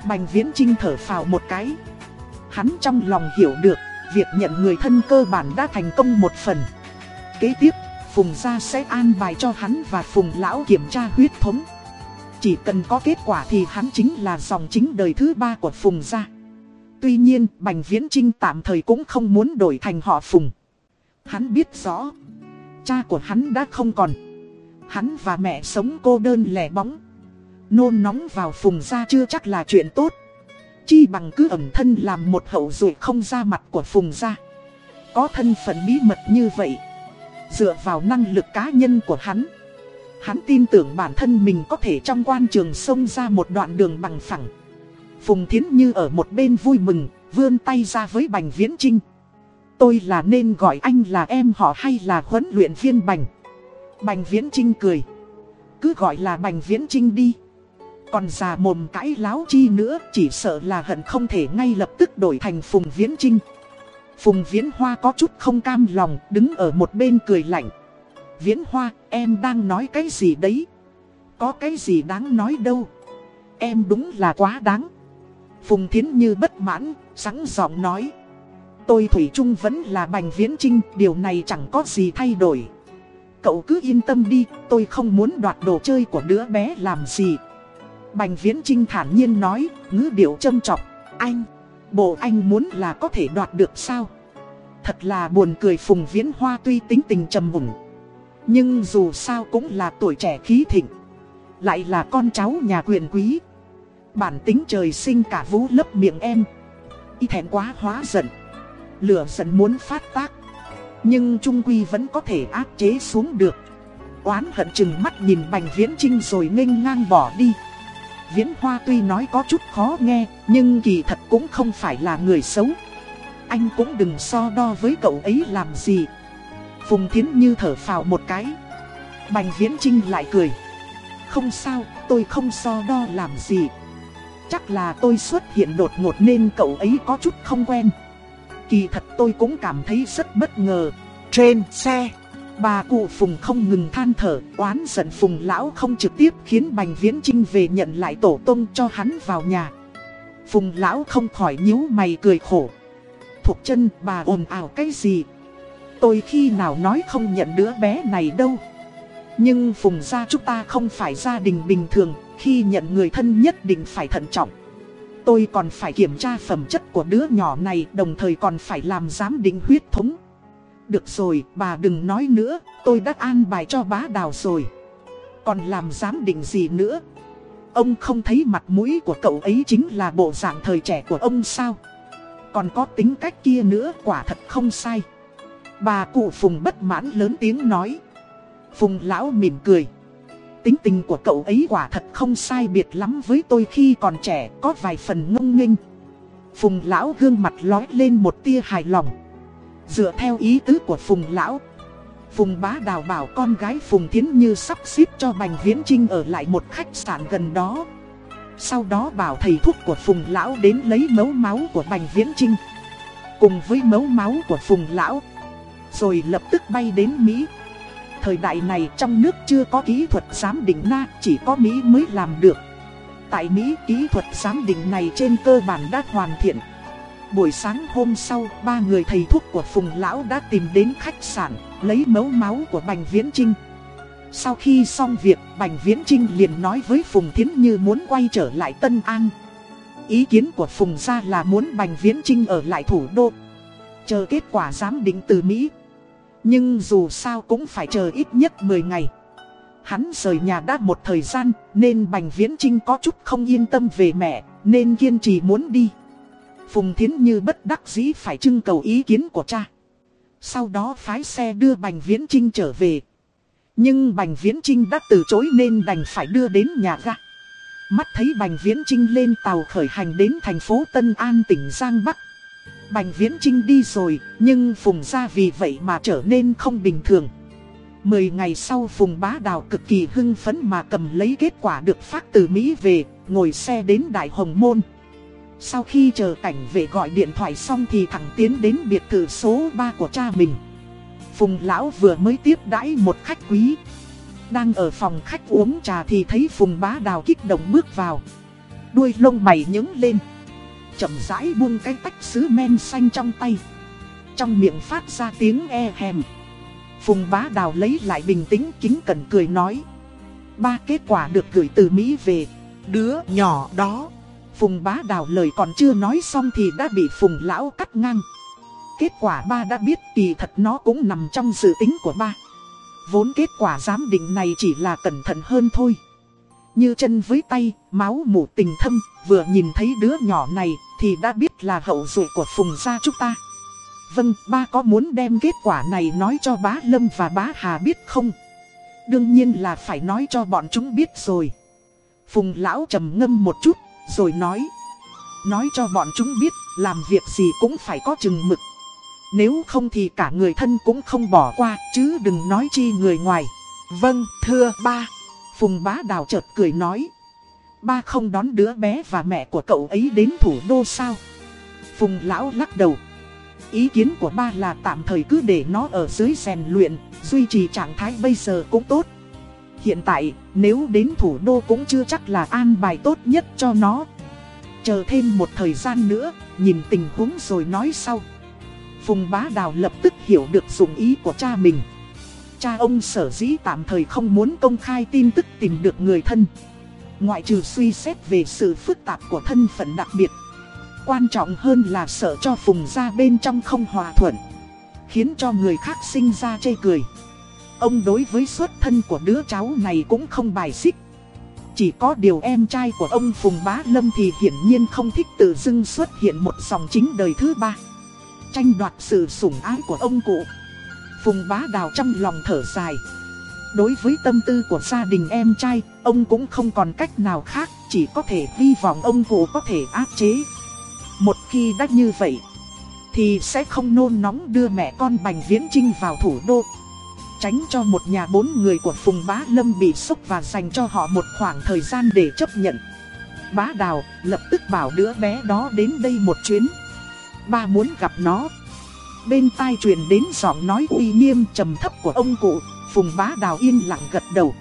Bành Viễn Trinh thở phào một cái. Hắn trong lòng hiểu được, Việc nhận người thân cơ bản đã thành công một phần. Kế tiếp, Phùng gia sẽ an bài cho hắn và Phùng Lão kiểm tra huyết thống. Chỉ cần có kết quả thì hắn chính là dòng chính đời thứ ba của Phùng gia Tuy nhiên, Bành Viễn Trinh tạm thời cũng không muốn đổi thành họ Phùng. Hắn biết rõ, cha của hắn đã không còn. Hắn và mẹ sống cô đơn lẻ bóng. Nôn nóng vào Phùng gia chưa chắc là chuyện tốt. Chi bằng cứ ẩn thân làm một hậu duệ không ra mặt của Phùng gia. Có thân phận bí mật như vậy. Dựa vào năng lực cá nhân của hắn. Hắn tin tưởng bản thân mình có thể trong quan trường xông ra một đoạn đường bằng phẳng. Phùng Thiến Như ở một bên vui mừng, vươn tay ra với Bành Viễn Trinh. Tôi là nên gọi anh là em họ hay là huấn luyện viên Bành? Bành Viễn Trinh cười. Cứ gọi là Bành Viễn Trinh đi. Còn già mồm cãi láo chi nữa, chỉ sợ là hận không thể ngay lập tức đổi thành Phùng Viễn Trinh. Phùng Viễn Hoa có chút không cam lòng, đứng ở một bên cười lạnh. Viễn Hoa, em đang nói cái gì đấy? Có cái gì đáng nói đâu? Em đúng là quá đáng. Phùng Thiến Như bất mãn, sẵn giọng nói. Tôi Thủy Trung vẫn là Bành Viễn Trinh, điều này chẳng có gì thay đổi. Cậu cứ yên tâm đi, tôi không muốn đoạt đồ chơi của đứa bé làm gì. Bành Viễn Trinh thản nhiên nói, ngữ điệu châm trọng. Anh, bộ anh muốn là có thể đoạt được sao? Thật là buồn cười Phùng Viễn Hoa tuy tính tình trầm mủng nhưng dù sao cũng là tuổi trẻ khí thịnh. Lại là con cháu nhà quyền quý. Bản tính trời sinh cả vũ lấp miệng em, Y thẹn quá hóa giận, Lửa giận muốn phát tác Nhưng Trung Quy vẫn có thể áp chế xuống được Oán hận chừng mắt nhìn Bành Viễn Trinh rồi nghênh ngang bỏ đi Viễn Hoa tuy nói có chút khó nghe, Nhưng kỳ thật cũng không phải là người xấu Anh cũng đừng so đo với cậu ấy làm gì Phùng Thiến Như thở phào một cái. Bành Viễn Trinh lại cười. Không sao, tôi không so đo làm gì. Chắc là tôi xuất hiện đột ngột nên cậu ấy có chút không quen. Kỳ thật tôi cũng cảm thấy rất bất ngờ. Trên xe Bà cụ Phùng không ngừng than thở Oán giận Phùng lão không trực tiếp khiến Bành Viễn Trinh về nhận lại tổ tông cho hắn vào nhà. Phùng lão không khỏi nhíu mày cười khổ. Thục chân bà ồn ào cái gì? Tôi khi nào nói không nhận đứa bé này đâu. Nhưng Phùng gia chúng ta không phải gia đình bình thường, khi nhận người thân nhất định phải thận trọng. Tôi còn phải kiểm tra phẩm chất của đứa nhỏ này, Đồng thời còn phải làm giám định huyết thống. Được rồi, bà đừng nói nữa, Tôi đã an bài cho bá đào rồi. Còn làm giám định gì nữa? Ông không thấy mặt mũi của cậu ấy chính là bộ dạng thời trẻ của ông sao? Còn có tính cách kia nữa, quả thật không sai. Bà cụ Phùng bất mãn lớn tiếng nói Phùng lão mỉm cười tính tình của cậu ấy quả thật không sai biệt lắm với tôi khi còn trẻ, có vài phần ngông nghênh. Phùng lão gương mặt lói lên một tia hài lòng. Dựa theo ý tứ của Phùng lão, Phùng bá đào bảo con gái Phùng Thiến Như sắp xếp cho Bành Viễn Trinh ở lại một khách sạn gần đó. Sau đó bảo thầy thuốc của Phùng lão đến lấy mẫu máu của Bành Viễn Trinh. Cùng với mẫu máu của Phùng lão. Rồi lập tức bay đến Mỹ thời đại này trong nước chưa có kỹ thuật giám định na, chỉ có Mỹ mới làm được. Tại Mỹ kỹ thuật giám định này trên cơ bản đã hoàn thiện. Buổi sáng hôm sau, ba người thầy thuốc của Phùng Lão đã tìm đến khách sạn, lấy mẫu máu của Bành Viễn Trinh. Sau khi xong việc, Bành Viễn Trinh liền nói với Phùng Thiến Như muốn quay trở lại Tân An. Ý kiến của Phùng ra là muốn Bành Viễn Trinh ở lại thủ đô. Chờ kết quả giám định từ Mỹ. Nhưng dù sao cũng phải chờ ít nhất 10 ngày. Hắn rời nhà đã một thời gian, nên Bành Viễn Trinh có chút không yên tâm về mẹ, nên kiên trì muốn đi. Phùng Thiến Như bất đắc dĩ phải trưng cầu ý kiến của cha. Sau đó phái xe đưa Bành Viễn Trinh trở về. Nhưng Bành Viễn Trinh đã từ chối nên đành phải đưa đến nhà ga. Mắt thấy Bành Viễn Trinh lên tàu khởi hành đến thành phố Tân An tỉnh Giang Bắc. Bành Viễn Trinh đi rồi, nhưng Phùng gia vì vậy mà trở nên không bình thường. Mười ngày sau Phùng Bá Đào cực kỳ hưng phấn mà cầm lấy kết quả được phát từ Mỹ về, ngồi xe đến Đại Hồng Môn. Sau khi chờ cảnh vệ gọi điện thoại xong thì thẳng tiến đến biệt thự số 3 của cha mình. Phùng Lão vừa mới tiếp đãi một khách quý. Đang ở phòng khách uống trà thì thấy Phùng Bá Đào kích động bước vào. Đuôi lông mày nhứng lên. Chậm rãi buông cái tách sứ men xanh trong tay. Trong miệng phát ra tiếng e hèm. Phùng Bá Đào lấy lại bình tĩnh kính cẩn cười nói. Ba kết quả được gửi từ Mỹ về. Đứa nhỏ đó Phùng bá đào lời còn chưa nói xong thì đã bị phùng lão cắt ngang. Kết quả ba đã biết kỳ thật nó cũng nằm trong dự tính của ba. Vốn kết quả giám định này chỉ là cẩn thận hơn thôi. Như chân với tay, máu mủ tình thâm, vừa nhìn thấy đứa nhỏ này thì đã biết là hậu duệ của phùng gia chúng ta. Vâng, ba có muốn đem kết quả này nói cho bá Lâm và bá Hà biết không? Đương nhiên là phải nói cho bọn chúng biết rồi. Phùng lão trầm ngâm một chút, rồi nói Nói cho bọn chúng biết làm việc gì cũng phải có chừng mực Nếu không thì cả người thân cũng không bỏ qua chứ đừng nói chi người ngoài Vâng thưa ba Phùng bá đào chợt cười nói Ba không đón đứa bé và mẹ của cậu ấy đến thủ đô sao Phùng lão lắc đầu Ý kiến của ba là tạm thời cứ để nó ở dưới rèn luyện Duy trì trạng thái bây giờ cũng tốt Hiện tại, nếu đến thủ đô cũng chưa chắc là an bài tốt nhất cho nó. Chờ thêm một thời gian nữa, nhìn tình huống rồi nói sau. Phùng bá đào lập tức hiểu được dụng ý của cha mình. Cha ông sở dĩ tạm thời không muốn công khai tin tức tìm được người thân. Ngoại trừ suy xét về sự phức tạp của thân phận đặc biệt. Quan trọng hơn là sợ cho Phùng ra bên trong không hòa thuận. Khiến cho người khác sinh ra chê cười. Ông đối với xuất thân của đứa cháu này cũng không bài xích. Chỉ có điều em trai của ông Phùng Bá Lâm thì hiển nhiên không thích tự dưng xuất hiện một dòng chính đời thứ ba. Tranh đoạt sự sủng ái của ông cụ. Phùng Bá Đào trong lòng thở dài. Đối với tâm tư của gia đình em trai, ông cũng không còn cách nào khác, chỉ có thể hy vọng ông cụ có thể áp chế. Một khi đã như vậy, thì sẽ không nôn nóng đưa mẹ con Bành Viễn Trinh vào thủ đô. Tránh cho một nhà bốn người của Phùng Bá Lâm bị sốc và dành cho họ một khoảng thời gian để chấp nhận. Bá Đào lập tức bảo đứa bé đó đến đây một chuyến. Ba muốn gặp nó. Bên tai truyền đến giọng nói uy nghiêm trầm thấp của ông cụ, Phùng Bá Đào yên lặng gật đầu.